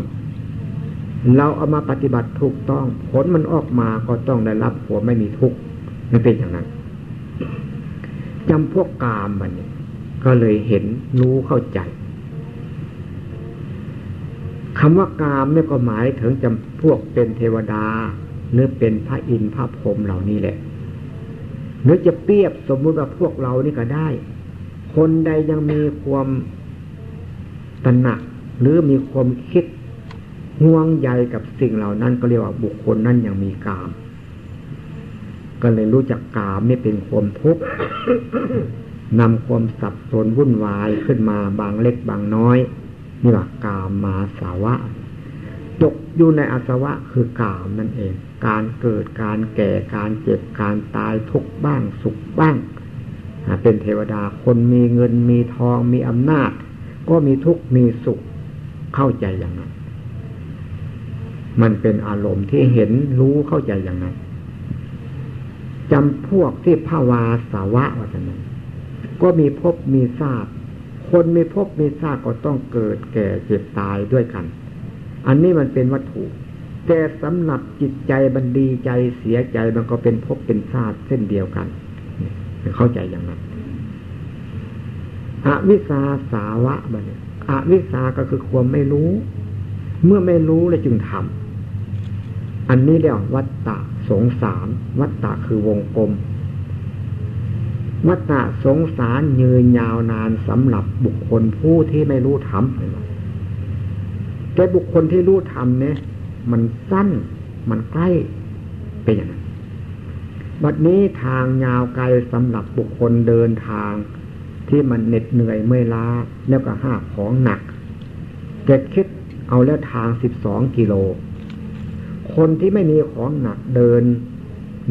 เราเอามาปฏิบัติถูกต้อง ผลมันออกมาก็ต้องได้รับผลไม่มีทุกข์ไม่เป็นอย่างนั้นจำพวกกามมันก็เลยเห็นรู้เข้าใจ คำว่ากามเนี่ยก็หมายถึงจำพวกเป็นเทวดา หรือเป็นพระอินทร์พระพรหมเหล่านี้แหละ หรือจะเปรียบสมมุติว่าพวกเรานี่ก็ได้ คนใดยังมีความตระหนักหรือมีความคิดห่วงใยกับสิ่งเหล่านั้นก็เรียกว่าบุคคลนั้นยังมีกาม ก็เลยรู้จักกามนี่เป็นความทุกข์นำความสับสนวุ่นวายขึ้นมาบางเล็กบางน้อย นี่ว่ากามมาสาวะตกอยู่ในอาสวะคือกามนั่นเอง การเกิดการแก่การเจ็บการตายทุกบ้างสุขบ้างเป็นเทวดาคนมีเงินมีทองมีอำนาจ ก็มีทุกข์มีสุขเข้าใจอย่างนั้น มันเป็นอารมณ์ที่เห็นรู้เข้าใจอย่างนั้นจำพวกที่ภาวาสาวะว่าจะนั้นก็มีพบมีทราบ คนมีพบมีทราบก็ต้องเกิดแก่เจ็บตายด้วยกัน อันนี้มันเป็นวัตถุแต่สำหรับจิตใจบันดีใจเสียใจมันก็เป็นพบเป็นชาติเส้นเดียวกัน เข้าใจอย่างนั้นอวิสาสาวะบันอวิสาก็คือความไม่รู้ เมื่อไม่รู้เลยจึงทำอันนี้เรียกวัตตะสงสาร วัตตะคือวงกลม วัตตะสงสารยืนยาวนานสำหรับบุคคลผู้ที่ไม่รู้ธรรมแต่บุคคลที่รู้ธรรมเนี่ยมันสั้นมันใกล้เป็นอย่างนั้นบัดนี้ทางยาวไกลสำหรับบุคคลเดินทาง ที่มันเหน็ดเหนื่อยเมื่อยล้าแล้วก็ห้าของหนักเจ็ดคิดเอาแล้วทางสิบสองกิโล คนที่ไม่มีของหนักเดิน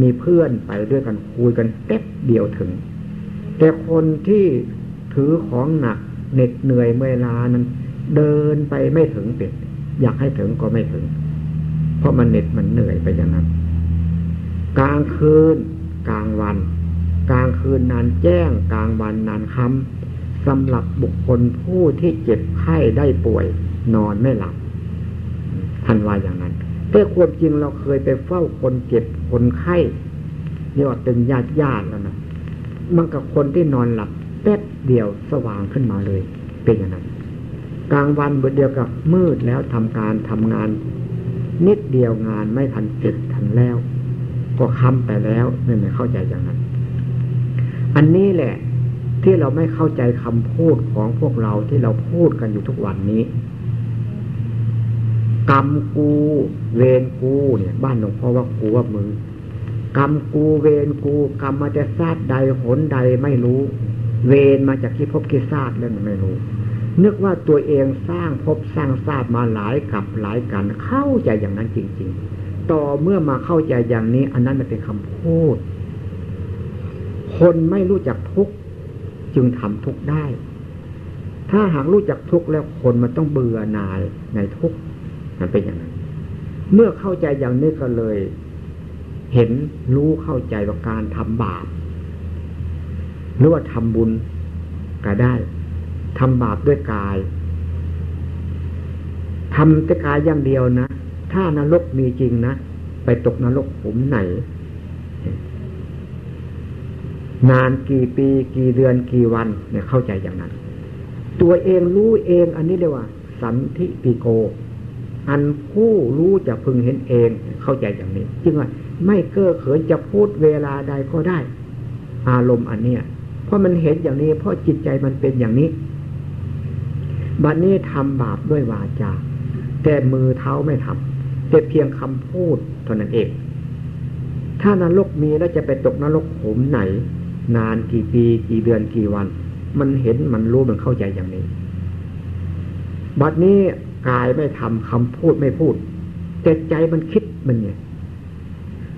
มีเพื่อนไปด้วยกันคุยกันแป๊บเดียวถึง แต่คนที่ถือของหนักเหน็ดเหนื่อยเมื่อยล้านั้น เดินไปไม่ถึงเป็ดอยากให้ถึงก็ไม่ถึง เพราะมันเหน็ดมันเหนื่อยไปอย่างนั้น กลางคืน กลางวัน กลางคืนนานแจ้ง กลางวันนานค่ำสำหรับบุคคลผู้ที่เจ็บไข้ได้ป่วย นอนไม่หลับท่านว่าอย่างนั้น แต่ความจริงเราเคยไปเฝ้าคนเจ็บคนไข้เรียกว่าเป็นญาติญาติแล้วนะ มันกับคนที่นอนหลับแป๊บเดียวสว่างขึ้นมาเลย เป็นอย่างนั้น กลางวันเดียวกับมืดแล้วทำการทำงาน นิดเดียวงานไม่ทันเสร็จทันแล้ว ก็คำไปแล้วไม่ไม่เข้าใจอย่างนั้น อันนี้แหละที่เราไม่เข้าใจคำพูดของพวกเราที่เราพูดกันอยู่ทุกวันนี้ กรรมกู เวรกูเนี่ย บ้านหลวงพ่อว่ากูว่ามึง กรรมกูเวรกูกรรมมาจะซาดใดหนใดไม่รู้ เวรมาจากที่พบที่ซาดแล้วไม่รู้ นึกว่าตัวเองสร้างพบสร้างซาดมาหลายกับหลายกันเข้าใจอย่างนั้นจริง ๆ ต่อเมื่อมาเข้าใจอย่างนี้ อันนั้นมันเป็นคำพูด คนไม่รู้จักทุกจึงทำทุกได้ ถ้าหากรู้จักทุกแล้วคนมันต้องเบื่อหน่ายในทุกมันเป็นอย่างนั้น เมื่อเข้าใจอย่างนี้ก็เลย เห็นรู้เข้าใจว่าการทำบาปหรือว่าทำบุญก็ได้ทำบาปด้วยกายทำแต่กายอย่างเดียวนะ ถ้านรกมีจริงนะ ไปตกนรกขุมไหน นานกี่ปีกี่เดือนกี่วันเนี่ยเข้าใจอย่างนั้น ตัวเองรู้เองอันนี้เรียกว่า สันทิปิโก อันผู้รู้จะพึงเห็นเองเข้าใจอย่างนี้ จึงว่า ไม่เก้อเขินจะพูดเวลาใดก็ได้ อารมณ์อันเนี้ยเพราะมันเห็นอย่างนี้เพราะจิตใจมันเป็นอย่างนี้ บัดนนี้ทำบาปด้วยวาจาแต่มือเท้าไม่ทำแต่เพียงคำพูดเท่านั้นเอง ถ้านรกมีแล้วจะไปตกนรกขุมไหน นานกี่ปีกี่เดือนกี่วัน มันเห็นมันรู้มันเข้าใจอย่างนี้ บัดนี้กายไม่ทำคำพูดไม่พูดแต่ใจมันคิดมันเนี่ย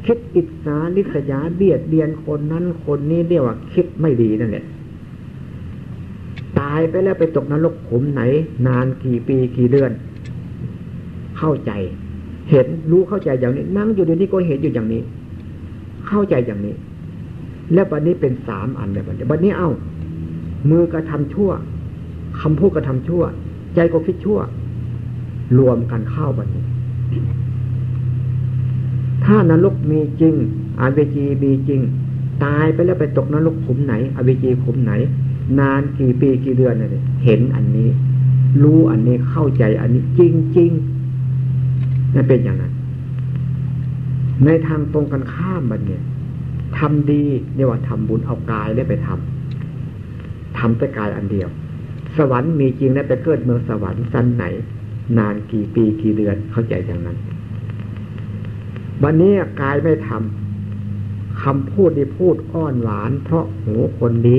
คิดอิจฉาลิษยาเบียดเบียนคนนั้นคนนี้เรียกว่าคิดไม่ดีนั่นแหละตายไปแล้วไปตกนรกขุมไหน นานกี่ปีกี่เดือน เข้าใจ เห็นรู้เข้าใจอย่างนี้ นั่งอยู่ในนี้ก็เห็นอยู่อย่างนี้ เข้าใจอย่างนี้ แล้วบัดนี้เป็นสามอันเลยบัดนี้บัดนี้เอ้ามือกระทำชั่วคำพูดกระทำชั่ว ใจก็คิดชั่ว รวมกันเข้าบัดนี้ ถ้านรกมีจริงอเวจีมีจริง ตายไปแล้วไปตกนรกขุมไหน อเวจีขุมไหน นานกี่ปีกี่เดือนเนี่ยเห็นอันนี้ รู้อันนี้เข้าใจอันนี้จริงจริงนั่นเป็นอย่างนั้น ในทางตรงกันข้ามบันเนี่ยทำดีเรียกว่าทำบุญเอากายได้ไปทำทำแต่กายอันเดียว สวรรค์มีจริงได้ไปเกิดเมืองสวรรค์สั้นไหน นานกี่ปีกี่เดือนเข้าใจอย่างนั้น วันนี้กายไม่ทำคำพูดที่พูดอ้อนหวาน เพราะหูคนดี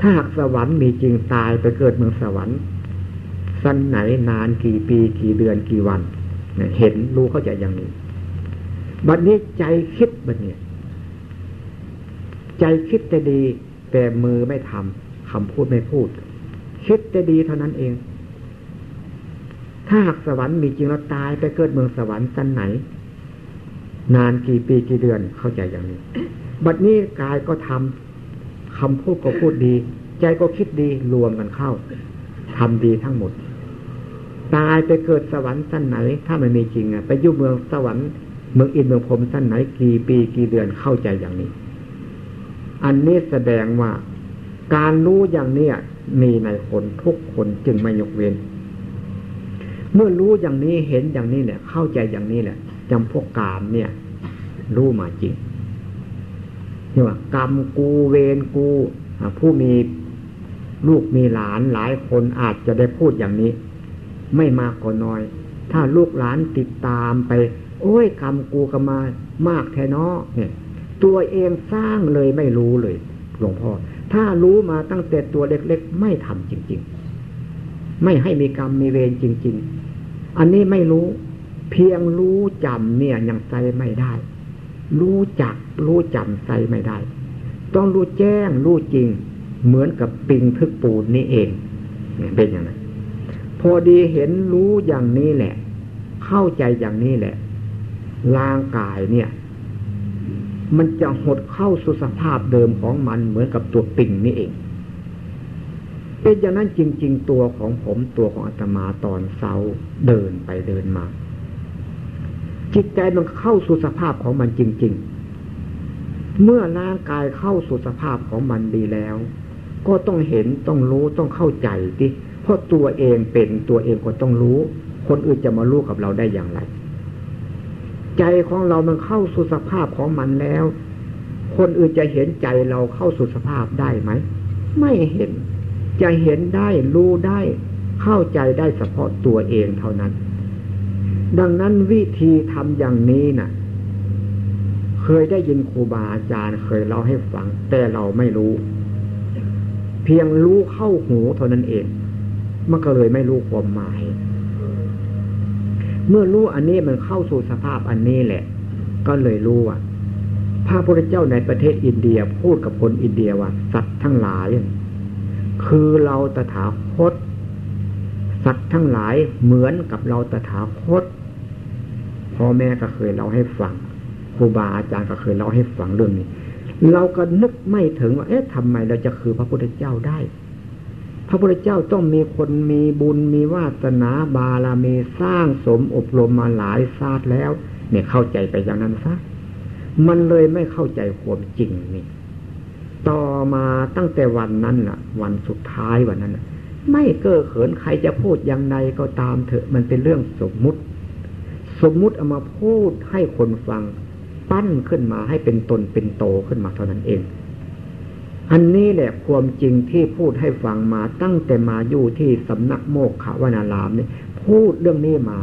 ถ้าหากสวรรค์มีจริงตายไปเกิดเมืองสวรรค์ สั้นไหนนานกี่ปีกี่เดือนกี่วัน เห็นรู้เข้าใจอย่างนี้บัดนี้ใจคิดบัดเนี่ยใจคิดจะดี แต่มือไม่ทำคำพูดไม่พูด คิดจะดีเท่านั้นเอง ถ้าหากสวรรค์มีจริงเราตายไปเกิดเมืองสวรรค์สั้นไหน นานกี่ปีกี่เดือนเข้าใจอย่างนี้ บัดนี้กายก็ทำคำพูดก็พูดดี ใจก็คิดดีรวมกันเข้าทำดีทั้งหมด ตายไปเกิดสวรรค์สั้นไหน ถ้ามันมีจริงอะไปยุ่เมืองสวรรค์เมืองอินเมืองพรมสั้นไหนกี่ปีกี่เดือนเข้าใจอย่างนี้ อันนี้แสดงว่า การรู้อย่างเนี้ยมีในคนทุกคนจึงไม่ยกเว้น เมื่อรู้อย่างนี้เห็นอย่างนี้เนี่ยเข้าใจอย่างนี้แหละจำพวกกามเนี่ย รู้มาจริงนี่ว่ากรรมกูเวรกูผู้มีลูกมีหลานหลายคนอาจจะได้พูดอย่างนี้ ไม่มากก็น้อย ถ้าลูกหลานติดตามไป โอ้ยกรรมกูก็มามากแท้เนาะเนี่ยตัวเองสร้างเลยไม่รู้เลยหลวงพ่อ ถ้ารู้มาตั้งแต่ตัวเล็กๆ ไม่ทำจริง ๆ ไม่ให้มีกรรมมีเวรจริง ๆ อันนี้ไม่รู้ เพียงรู้จำเนี่ยยังใส่ไม่ได้ รู้จักรู้จำใส่ไม่ได้ ต้องรู้แจ้งรู้จริง เหมือนกับปิงทึกปูนนี่เองเป็นอย่างนั้นพอดีเห็นรู้อย่างนี้แหละ เข้าใจอย่างนี้แหละร่างกายเนี่ย มันจะหดเข้าสู่สภาพเดิมของมันเหมือนกับตัวปิ่งนี่เอง เป็นอย่างนั้นจริง ๆ ตัวของผมตัวของอาตมาตอนเศร้าเดินไปเดินมา จิตใจมันเข้าสู่สภาพของมันจริง ๆ เมื่อร่างกายเข้าสู่สภาพของมันดีแล้ว ก็ต้องเห็นต้องรู้ต้องเข้าใจดิเพราะตัวเองเป็นตัวเองก็ต้องรู้ คนอื่นจะมารู้กับเราได้อย่างไร ใจของเรามันเข้าสู่สภาพของมันแล้ว คนอื่นจะเห็นใจเราเข้าสู่สภาพได้ไหมไม่เห็น จะเห็นได้รู้ได้เข้าใจได้เฉพาะตัวเองเท่านั้น ดังนั้นวิธีทำอย่างนี้นะ่ะ เคยได้ยินครูบาอาจารย์เคยเล่าให้ฟัง แต่เราไม่รู้ เพียงรู้เข้าหูเท่านั้นเอง มันก็เลยไม่รู้ความหมาย เมื่อรู้อันนี้มันเข้าสู่สภาพอันนี้แหละ ก็เลยรู้ว่าพระพุทธเจ้าในประเทศอินเดียพูดกับคนอินเดียว่าสัตว์ทั้งหลาย คือเราตถาคต สัตว์ทั้งหลายเหมือนกับเราตถาคตพ่อแม่ก็เคยเล่าให้ฟังครูบาอาจารย์ก็เคยเล่าให้ฟังเรื่องนี้ เราก็นึกไม่ถึงว่า เอ๊ะทำไมเราจะคือพระพุทธเจ้าได้ พระพุทธเจ้าต้องมีคนมีบุญมีวาสนาบารมีสร้างสมอบรมมาหลายชาติแล้ว เนี่ยเข้าใจไปอย่างนั้นซะมันเลยไม่เข้าใจความจริงนี่ ต่อมาตั้งแต่วันนั้นล่ะ วันสุดท้ายวันนั้นไม่เก้อเขินใครจะพูดอย่างไรก็ตามเถอะมันเป็นเรื่องสมมุติ สมมุติเอามาพูดให้คนฟัง ปั้นขึ้นมาให้เป็นตนเป็นโตขึ้นมาเท่านั้นเอง อันนี้แหละความจริงที่พูดให้ฟังมาตั้งแต่มาอยู่ที่สำนักโมกขวนารามเนี่ยพูดเรื่องนี้มา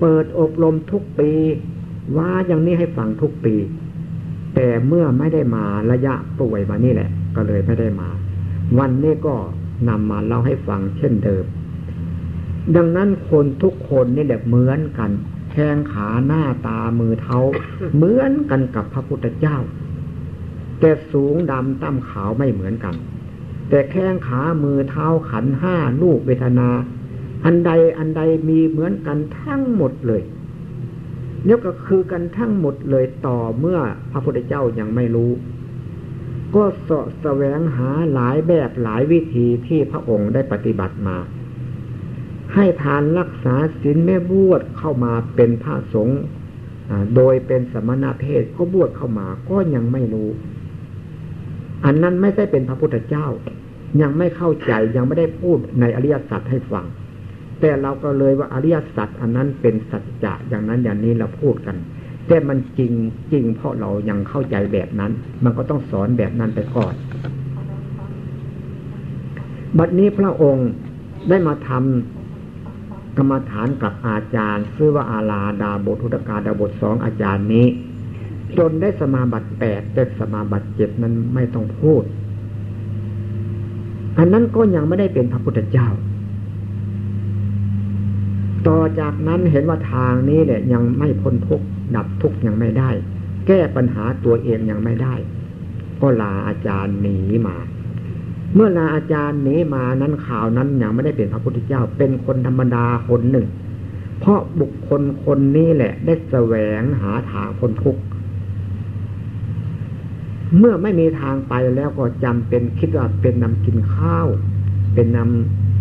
เปิดอบรมทุกปี ว่าอย่างนี้ให้ฟังทุกปี แต่เมื่อไม่ได้มาระยะป่วยมานี่แหละ ก็เลยไม่ได้มา วันนี้ก็นำมาเล่าให้ฟังเช่นเดิม ดังนั้นคนทุกคนนี่แหละเหมือนกัน แข้งขาหน้าตามือเท้า เหมือนกันกับพระพุทธเจ้า แต่สูงดำตั้มขาวไม่เหมือนกัน แต่แข้งขามือเท้าขันห้าลูกเวทนา อันใดอันใดมีเหมือนกันทั้งหมดเลย นี่ก็คือกันทั้งหมดเลยต่อเมื่อพระพุทธเจ้ายังไม่รู้ ก็สะแสวงหาหลายแบบหลายวิธีที่พระองค์ได้ปฏิบัติมา ให้ทานรักษาศีลแม่บวชเข้ามาเป็นพระสงฆ์โดยเป็นสมณเพศก็บวชเข้ามาก็ยังไม่รู้ อันนั้นไม่ได้เป็นพระพุทธเจ้า ยังไม่เข้าใจยังไม่ได้พูดในอริยสัจให้ฟัง แต่เราก็เลยว่าอริยสัจอันนั้นเป็นสัจจะอย่างนั้นอย่างนี้เราพูดกัน แต่มันจริงจริงเพราะเรายังเข้าใจแบบนั้น มันก็ต้องสอนแบบนั้นไปก่อน บัดนี้พระองค์ได้มาทำกรรมฐานกับอาจารย์ซื้อว่าอาลาดาบทุตกาดาบทสองอาจารย์นี้ จนได้สมาบัติแปดแต่สมาบัติเจ็ดนั้นไม่ต้องพูด อันนั้นก็ยังไม่ได้เป็นพระพุทธเจ้า ต่อจากนั้นเห็นว่าทางนี้เนี่ยยังไม่พ้นทุกข์ดับทุกข์ยังไม่ได้ แก้ปัญหาตัวเองยังไม่ได้ ก็ลาอาจารย์หนีมา เมื่อลาอาจารย์หนีมานั้นข่าวนั้นยังไม่ได้เป็นพระพุทธเจ้า เป็นคนธรรมดาคนหนึ่ง เพราะบุคคลคนนี้แหละ ได้แสวงหาทางพ้นทุกข์เมื่อไม่มีทางไปแล้วก็จำเป็นคิดว่าเป็นนำกินข้าว เป็นน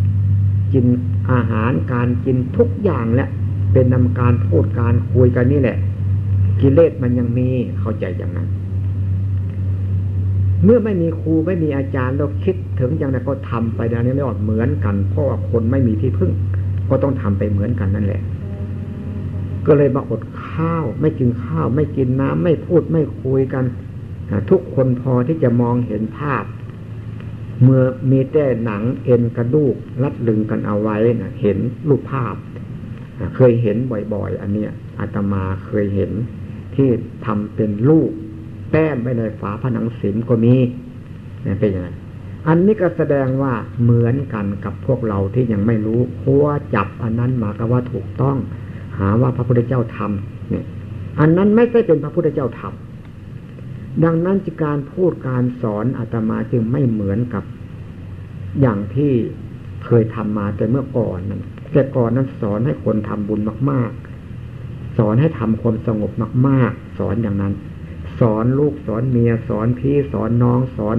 ำกิน อาหารการกินทุกอย่างแหละเป็นนำการพูดการคุยกันนี่แหละ กิเลสมันยังมีเข้าใจอย่างนั้น เมื่อไม่มีครูไม่มีอาจารย์เราคิดถึงอย่างนั้นก็ทำไปดังนี้ไม่อดเหมือนกันเพราะว่าคนไม่มีที่พึ่ง ก็ต้องทำไปเหมือนกันนั่นแหละ ก็เลยมาอดข้าว ไม่กินข้าว ไม่กินน้ำไม่พูดไม่คุยกันทุกคนพอที่จะมองเห็นภาพ เมื่อมีแต่หนังเอ็นกระดูกรัดลึงกันเอาไว้นะเห็นรูปภาพ เคยเห็นบ่อยๆ อันเนี้ยอาตมาเคยเห็นที่ทำเป็นรูปแต้มไว้ในฝาผนังศิลก็มีเนี่ยเป็นยังไงอันนี้ก็แสดงว่าเหมือนกันกับพวกเราที่ยังไม่รู้หัวจับอันนั้นมาก็ว่าถูกต้อง หาว่าพระพุทธเจ้าทำเนี่ย อันนั้นไม่ใช่เป็นพระพุทธเจ้าทำ ดังนั้นการพูดการสอนอาตมาจึงไม่เหมือนกับ อย่างที่เคยทำมาแต่เมื่อก่อนนั้นแต่ก่อนนั้นสอนให้คนทำบุญมาก ๆ สอนให้ทำความสงบมาก ๆ สอนอย่างนั้น สอนลูกสอนเมียสอนพี่สอนน้องสอน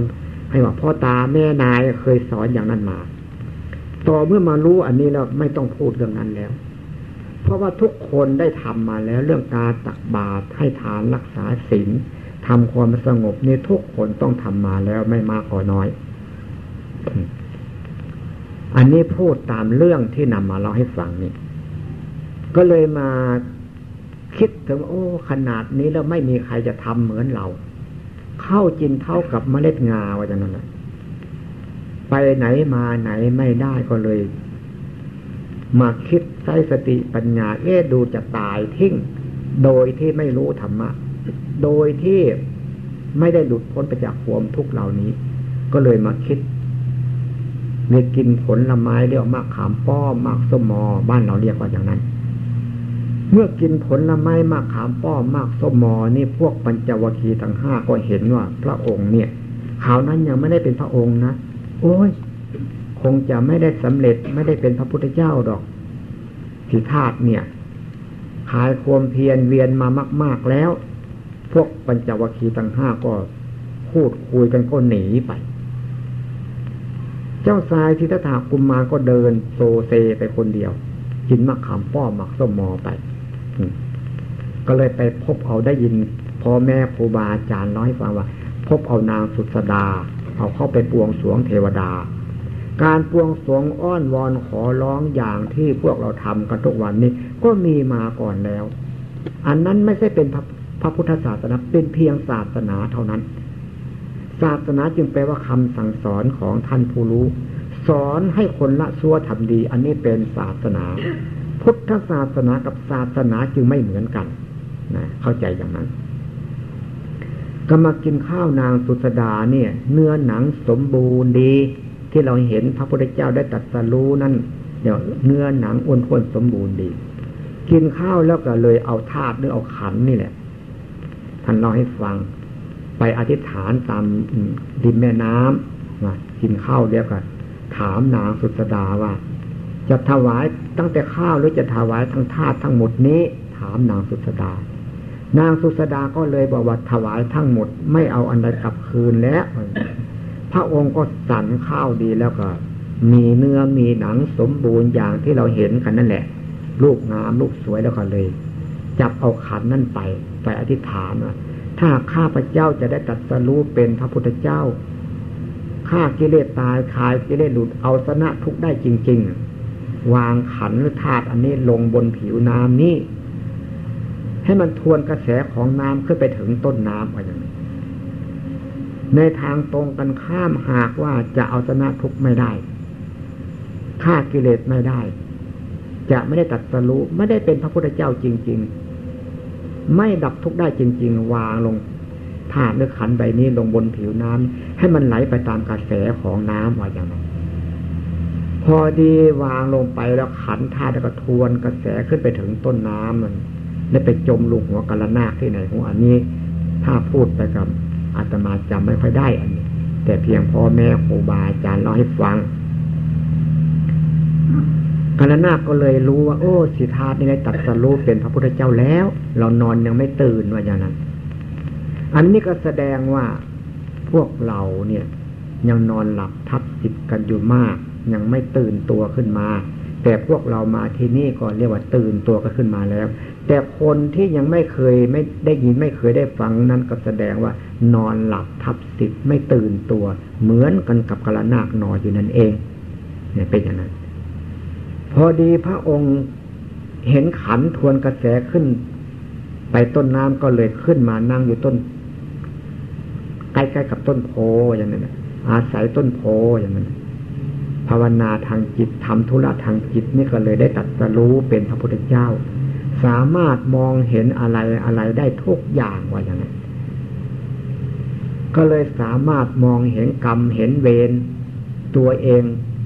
ให้ว่าพ่อตาแม่นายเคยสอนอย่างนั้นมา ต่อเมื่อมารู้อันนี้แล้วไม่ต้องพูดเรื่องนั้นแล้ว เพราะว่าทุกคนได้ทำมาแล้วเรื่องการตักบาตรให้ทานรักษาศีล ทำความสงบนี่ทุกคนต้องทำมาแล้วไม่มากก็น้อย อันนี้พูดตามเรื่องที่นำมาเล่าให้ฟังนี่ ก็เลยมาคิดถึงโอ้ ขนาดนี้แล้วไม่มีใครจะทำเหมือนเรา เข้าจินเท่ากับเมล็ดงาว่าจังนั้นไปไหนมาไหนไม่ได้ก็เลย มาคิดใช้สติปัญญาเอ๊ดูจะตายทิ้ง โดยที่ไม่รู้ธรรมะ โดยที่ไม่ได้หลุดพ้นไปจากความทุกข์เหล่านี้ ก็เลยมาคิดมีกินผลละไม้เรียกมากขามป้อมากส้มมอ บ้านเราเรียกว่าอย่างนั้น เมื่อกินผลละไม้มากขามป้อมมากส้มมอ นี่พวกปัญจวัคคีย์ทั้งห้าก็เห็นว่า พระองค์เนี่ยข่าวนั้นยังไม่ได้เป็นพระองค์นะโอ้ยคงจะไม่ได้สำเร็จไม่ได้เป็นพระพุทธเจ้าดอกสิธาตเนี่ยขายความเพียรเวียนมามาก ๆแล้ว พวกปัญจวัคคีย์ทั้งห้าก็พูดคุยกันก็หนีไป เจ้าชายทิฏฐากุมมาก็เดินโซเซไปคนเดียว กินมะขามป้อมักส้มมอไป ก็เลยไปพบเอาได้ยินพ่อแม่ครูบาอาจารย์น้อยฟังว่า พบเอานางสุดสดา เอาเข้าไปปวงสวงเทวดา การปวงสวงอ้อนวอนขอร้องอย่างที่พวกเราทำกันทุกวันนี้ ก็มีมาก่อนแล้ว อันนั้นไม่ใช่เป็นพระ พระพุทธศาสนาเป็นเพียงศาสนาเท่านั้น ศาสนาจึงแปลว่าคำสั่งสอนของท่านผู้รู้ สอนให้คนละชั่วทำดี อันนี้เป็นศาสนา พุทธศาสนากับศาสนาจึงไม่เหมือนกันนะเข้าใจอย่างนั้นก็มากินข้าวนางสุสดาเนี่ย เนื้อหนังสมบูรณ์ดี ที่เราเห็นพระพุทธเจ้าได้ตัดสรู้นั่นเดี๋ยวเนื้อหนังอ้วนท้วนสมบูรณ์ดี กินข้าวแล้วก็เลยเอาธาตุหรือเอาขันนี่แหละ ท่านเล่าให้ฟัง ไปอธิษฐานตามดินแม่น้ำนะกินข้าวเรียกกันถามนางสุสดาว่า จะถวายตั้งแต่ข้าวหรือจะถวายทั้งธาตุทั้งหมดนี้ ถามนางสุสดา นางสุสดาก็เลยบอกว่าถวายทั้งหมด ไม่เอาอันใดกลับคืนแล้ว พระองค์ก็สั่นข้าวดีแล้วก็มีเนื้อมีหนังสมบูรณ์อย่างที่เราเห็นกันนั่นแหละลูกงามลูกสวยแล้วก็เลย จับเอาขันนั่นไป ไปอธิษฐานว่าถ้าข้าพระเจ้าจะได้ตัดสรู้เป็นพระพุทธเจ้าฆ่ากิเลสตายคายกิเลสหลุดเอาชนะทุกได้จริง ๆ วางขันหรือธาตุอันนี้ลงบนผิวน้ำนี้ ให้มันทวนกระแสของน้ำขึ้นไปถึงต้นน้ำอะไรอย่างนี้ในทางตรงกันข้ามหากว่าจะเอาชนะทุกไม่ได้ฆ่ากิเลสไม่ได้ จะไม่ได้ตัดสรุไม่ได้เป็นพระพุทธเจ้าจริง ๆ ไม่ดับทุกข์ได้จริง ๆ วางลงธาตุหรือขันใบนี้ลงบนผิวน้ำให้มันไหลไปตามกระแสของน้ำว่าอย่างนั้นพอดีวางลงไปแล้วขันธาตุก็ทวนกระแสขึ้นไปถึงต้นน้ำมันได้ไปจมลูกหัวกระนาคที่ไหนของอันนี้ ถ้าพูดไปกับอาตมาจำไม่ค่อยได้อันนี้ แต่เพียงพ่อแม่ครูบาอาจารย์เล่าให้ฟัง กระนาคก็เลยรู้ว่า โอ้สิทธานี่ได้ตัดสรู้เป็นพระพุทธเจ้าแล้ว เรานอนยังไม่ตื่นว่าอย่างนั้น อันนี้ก็แสดงว่าพวกเราเนี่ย ยังนอนหลับทับจิตกันอยู่มาก ยังไม่ตื่นตัวขึ้นมา แต่พวกเรามาที่นี่ก็เรียกว่าตื่นตัวก็ขึ้นมาแล้ว แต่คนที่ยังไม่เคยไม่ได้ยินไม่เคยได้ฟังนั้นก็แสดงว่า นอนหลับทับสิทธิ์ไม่ตื่นตัว เหมือนกันกับกระนาคนอนอยู่นั่นเอง เนี่ยเป็นอย่างนั้น พอดีพระองค์เห็นขันทวนกระแสขึ้น ไปต้นน้ำก็เลยขึ้นมานั่งอยู่ต้น ใกล้ๆกับต้นโพอย่างนั้นอาศัยต้นโพอย่างนั้นภาวนาทางจิตทำธุระทางจิตนี่ก็เลยได้ตัดสรู้เป็นพระพุทธเจ้า สามารถมองเห็นอะไรอะไรได้ทุกอย่างว่าอย่างนั้นก็เลยสามารถมองเห็นกรรมเห็นเวรตัวเอง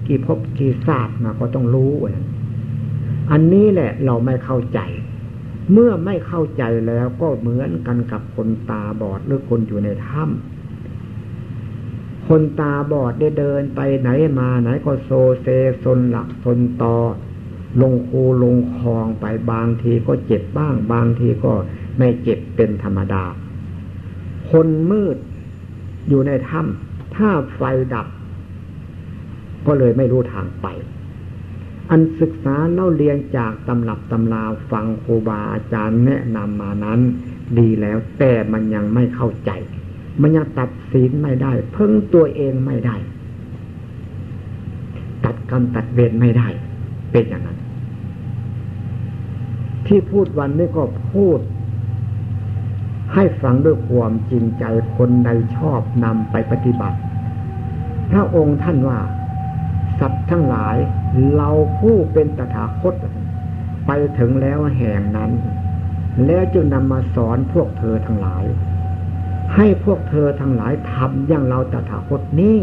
กี่พบกี่ศาสตร์มาก็ต้องรู้ อันนี้แหละเราไม่เข้าใจ เมื่อไม่เข้าใจแล้วก็เหมือนกันกับคนตาบอดหรือคนอยู่ในถ้ำคนตาบอดได้เดินไปไหนมาไหนก็โซเซซนหลักซนตอ ลงคูลงคลองไปบางทีก็เจ็บบ้าง บางทีก็ไม่เจ็บเป็นธรรมดา คนมืดอยู่ในถ้ำถ้าไฟดับ ก็เลยไม่รู้ทางไป อันศึกษาเล่าเรียนจากตำรับตำราฟังครูบาอาจารย์แนะนำมานั้น ดีแล้วแต่มันยังไม่เข้าใจ มันยังตัดสินไม่ได้ เพิ่งตัวเองไม่ได้ ตัดกรรมตัดเวรไม่ได้ เป็นอย่างนั้น ที่พูดวันนี้ก็พูดให้ฟังด้วยความจริงใจคนใดชอบนำไปปฏิบัติ พระองค์ท่านว่า สัตว์ทั้งหลาย เราผู้เป็นตถาคต ไปถึงแล้วแห่งนั้น แล้วจึงนำมาสอนพวกเธอทั้งหลาย ให้พวกเธอทั้งหลายทำอย่างเราตถาคตนี้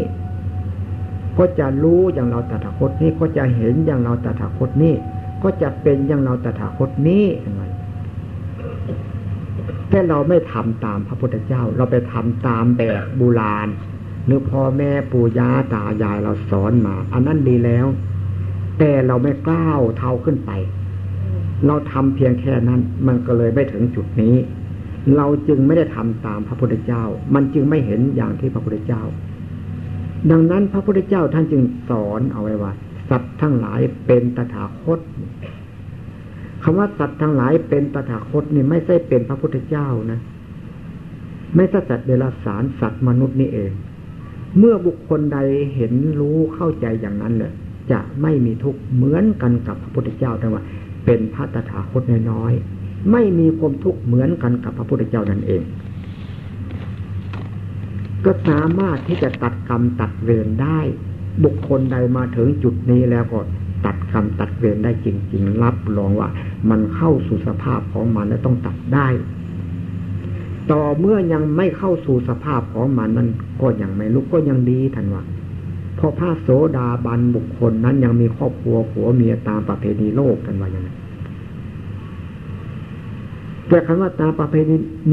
ก็จะรู้อย่างเราตถาคตนี้ก็จะเห็นอย่างเราตถาคตนี้ก็จะเป็นอย่างเราตถาคตนี้ยังไงแต่เราไม่ทำตามพระพุทธเจ้า เราไปทำตามแบบโบราณ หรือพ่อแม่ปู่ย่าตายายเราสอนมา อันนั้นดีแล้ว แต่เราไม่กล้าวเท่าขึ้นไป เราทำเพียงแค่นั้น มันก็เลยไม่ถึงจุดนี้ เราจึงไม่ได้ทำตามพระพุทธเจ้า มันจึงไม่เห็นอย่างที่พระพุทธเจ้า ดังนั้นพระพุทธเจ้าท่านจึงสอนเอาไว้ว่าสัตว์ทั้งหลายเป็นตถาคตคำว่าสัตว์ทั้งหลายเป็นตถาคตนี่ไม่ใช่เป็นพระพุทธเจ้านะ ไม่ใช่สัตว์เดรัจฉานสัตว์มนุษย์นี่เอง เมื่อบุคคลใดเห็นรู้เข้าใจอย่างนั้นเลยจะไม่มีทุกข์เหมือนกันกับพระพุทธเจ้าแต่ว่า เป็นพระตถาคตน้อยๆไม่มีความทุกข์เหมือนกันกับพระพุทธเจ้านั่นเอง ก็สามารถที่จะตัดกรรมตัดเวรได้ บุคคลใดมาถึงจุดนี้แล้วก็ตัดกรรมตัดเวรได้จริง ๆ รับรองว่า มันเข้าสู่สภาพของมันและต้องตัดได้ ต่อเมื่อยังไม่เข้าสู่สภาพของมันนั้นก็ยังไม่ลุกก็ยังดีทันว่าเพราะพระโสดาบันบุคคลนั้นยังมีครอบครัวผัวเมียตามประเพณีโลกกันว่าอย่างไรแต่คำว่าตามประเพ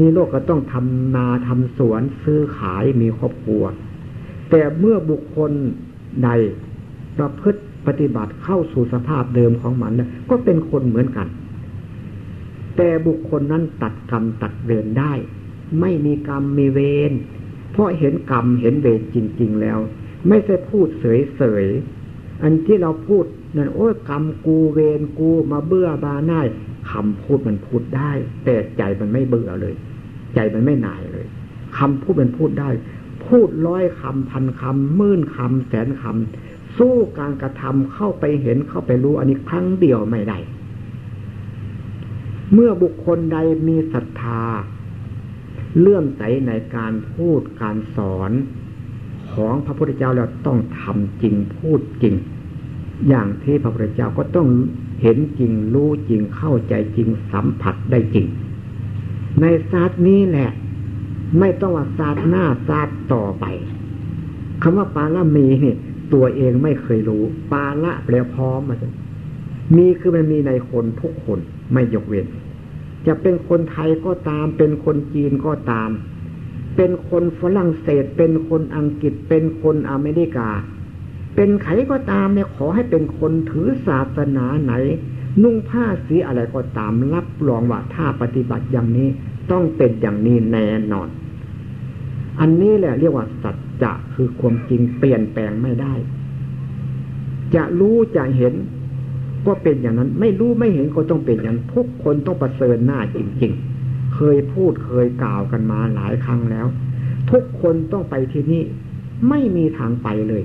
ณีโลกก็ต้องทำนาทำสวนซื้อขายมีครอบครัว แต่เมื่อบุคคลใดประพฤติปฏิบัติเข้าสู่สภาพเดิมของมันแล้วก็เป็นคนเหมือนกัน แต่บุคคลนั้นตัดกรรมตัดเวรได้ ไม่มีกรรมมีเวรเพราะเห็นกรรมเห็นเวรจริง ๆ แล้ว ไม่ใช่พูดเสยๆอันที่เราพูดนั่นโอ้ยกรรมกูเวรกูมาเบื่อบาหน่ายคำพูดมันพูดได้ แต่ใจมันไม่เบื่อเลย ใจมันไม่หน่ายเลยคำพูดมันพูดได้ พูดร้อยคำพันคำหมื่นคำแสนคำสู้การกระทำเข้าไปเห็นเข้าไปรู้ อันนี้ครั้งเดียวไม่ได้ เมื่อบุคคลใดมีศรัทธา เลื่อมใสในการพูดการสอนของพระพุทธเจ้าแล้วต้องทำจริงพูดจริง อย่างที่พระพุทธเจ้าก็ต้องเห็นจริงรู้จริงเข้าใจจริงสัมผัสได้จริง ในศาสตร์นี้แหละ ไม่ต้องว่าศาสตร์หน้าศาสตร์ต่อไปคำว่าปาลมีนี่ตัวเองไม่เคยรู้ ปาละแปลพร้อมมาจมีคือมันมีในคนทุกคนไม่ยกเว้น จะเป็นคนไทยก็ตาม เป็นคนจีนก็ตาม เป็นคนฝรั่งเศส เป็นคนอังกฤษ เป็นคนอเมริกา เป็นใครก็ตามเนี่ยขอให้เป็นคนถือศาสนาไหน นุ่งผ้าสีอะไรก็ตามรับรองว่าถ้าปฏิบัติอย่างนี้ต้องเป็นอย่างนี้แน่นอน อันนี้แหละเรียกว่าสัจจะคือความจริงเปลี่ยนแปลงไม่ได้ จะรู้จะเห็น ก็เป็นอย่างนั้น ไม่รู้ไม่เห็นก็ต้องเป็นอย่างทุกคนต้องประเสริญหน้าจริง ๆ เคยพูดเคยกล่าวกันมาหลายครั้งแล้ว ทุกคนต้องไปที่นี่ไม่มีทางไปเลย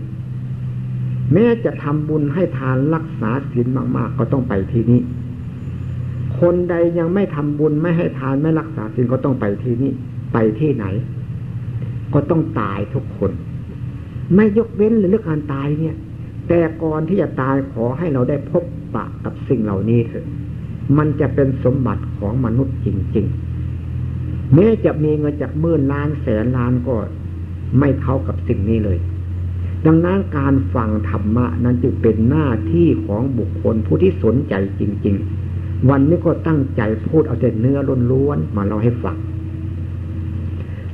แม้จะทำบุญให้ทานรักษาศีลมากๆ ก็ต้องไปที่นี้ คนใดยังไม่ทำบุญไม่ให้ทานไม่รักษาศีลก็ต้องไปที่นี้ ไปที่ไหน ก็ต้องตายทุกคน ไม่ยกเว้นเรื่องการตายเนี่ย แต่ก่อนที่จะตายขอให้เราได้พบ ปะกับสิ่งเหล่านี้เถอะมันจะเป็นสมบัติของมนุษย์จริงๆแม้จะมีเงินจากหมื่นล้านแสนล้านก็ไม่เท่ากับสิ่งนี้เลย ดังนั้นการฟังธรรมะนั้นจึงเป็นหน้าที่ของบุคคลผู้ที่สนใจจริง ๆ วันนี้ก็ตั้งใจพูดเอาแต่เนื้อล้วนๆมาเราให้ฟัง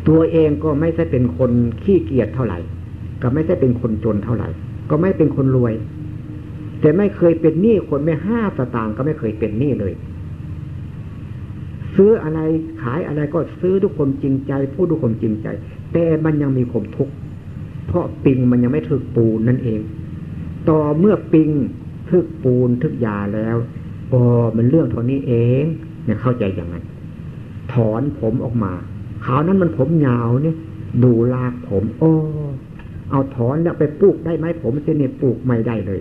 ตัวเองก็ไม่ใช่เป็นคนขี้เกียจเท่าไหร่ ก็ไม่ใช่เป็นคนจนเท่าไหร่ ก็ไม่เป็นคนรวย แต่ไม่เคยเป็นหนี้คนไม่ห้าสตางค์ก็ไม่เคยเป็นหนี้เลย ซื้ออะไรขายอะไรก็ซื้อทุกคนจริงใจ พูดทุกคนจริงใจ แต่มันยังมีความทุกข์เพราะปิงมันยังไม่ถึกปูนนั่นเอง ต่อเมื่อปิงทึกปูนทึกยาแล้วอ๋อมันเรื่องเท่านี้เองเนี่ยเข้าใจอย่างนั้นถอนผมออกมาขาวนั้นมันผมยาวเนี่ย ดูลากผม โอ้ เอาถอนแล้วไปปลูกได้ไหมผมเสนี่ปลูกไม่ได้เลย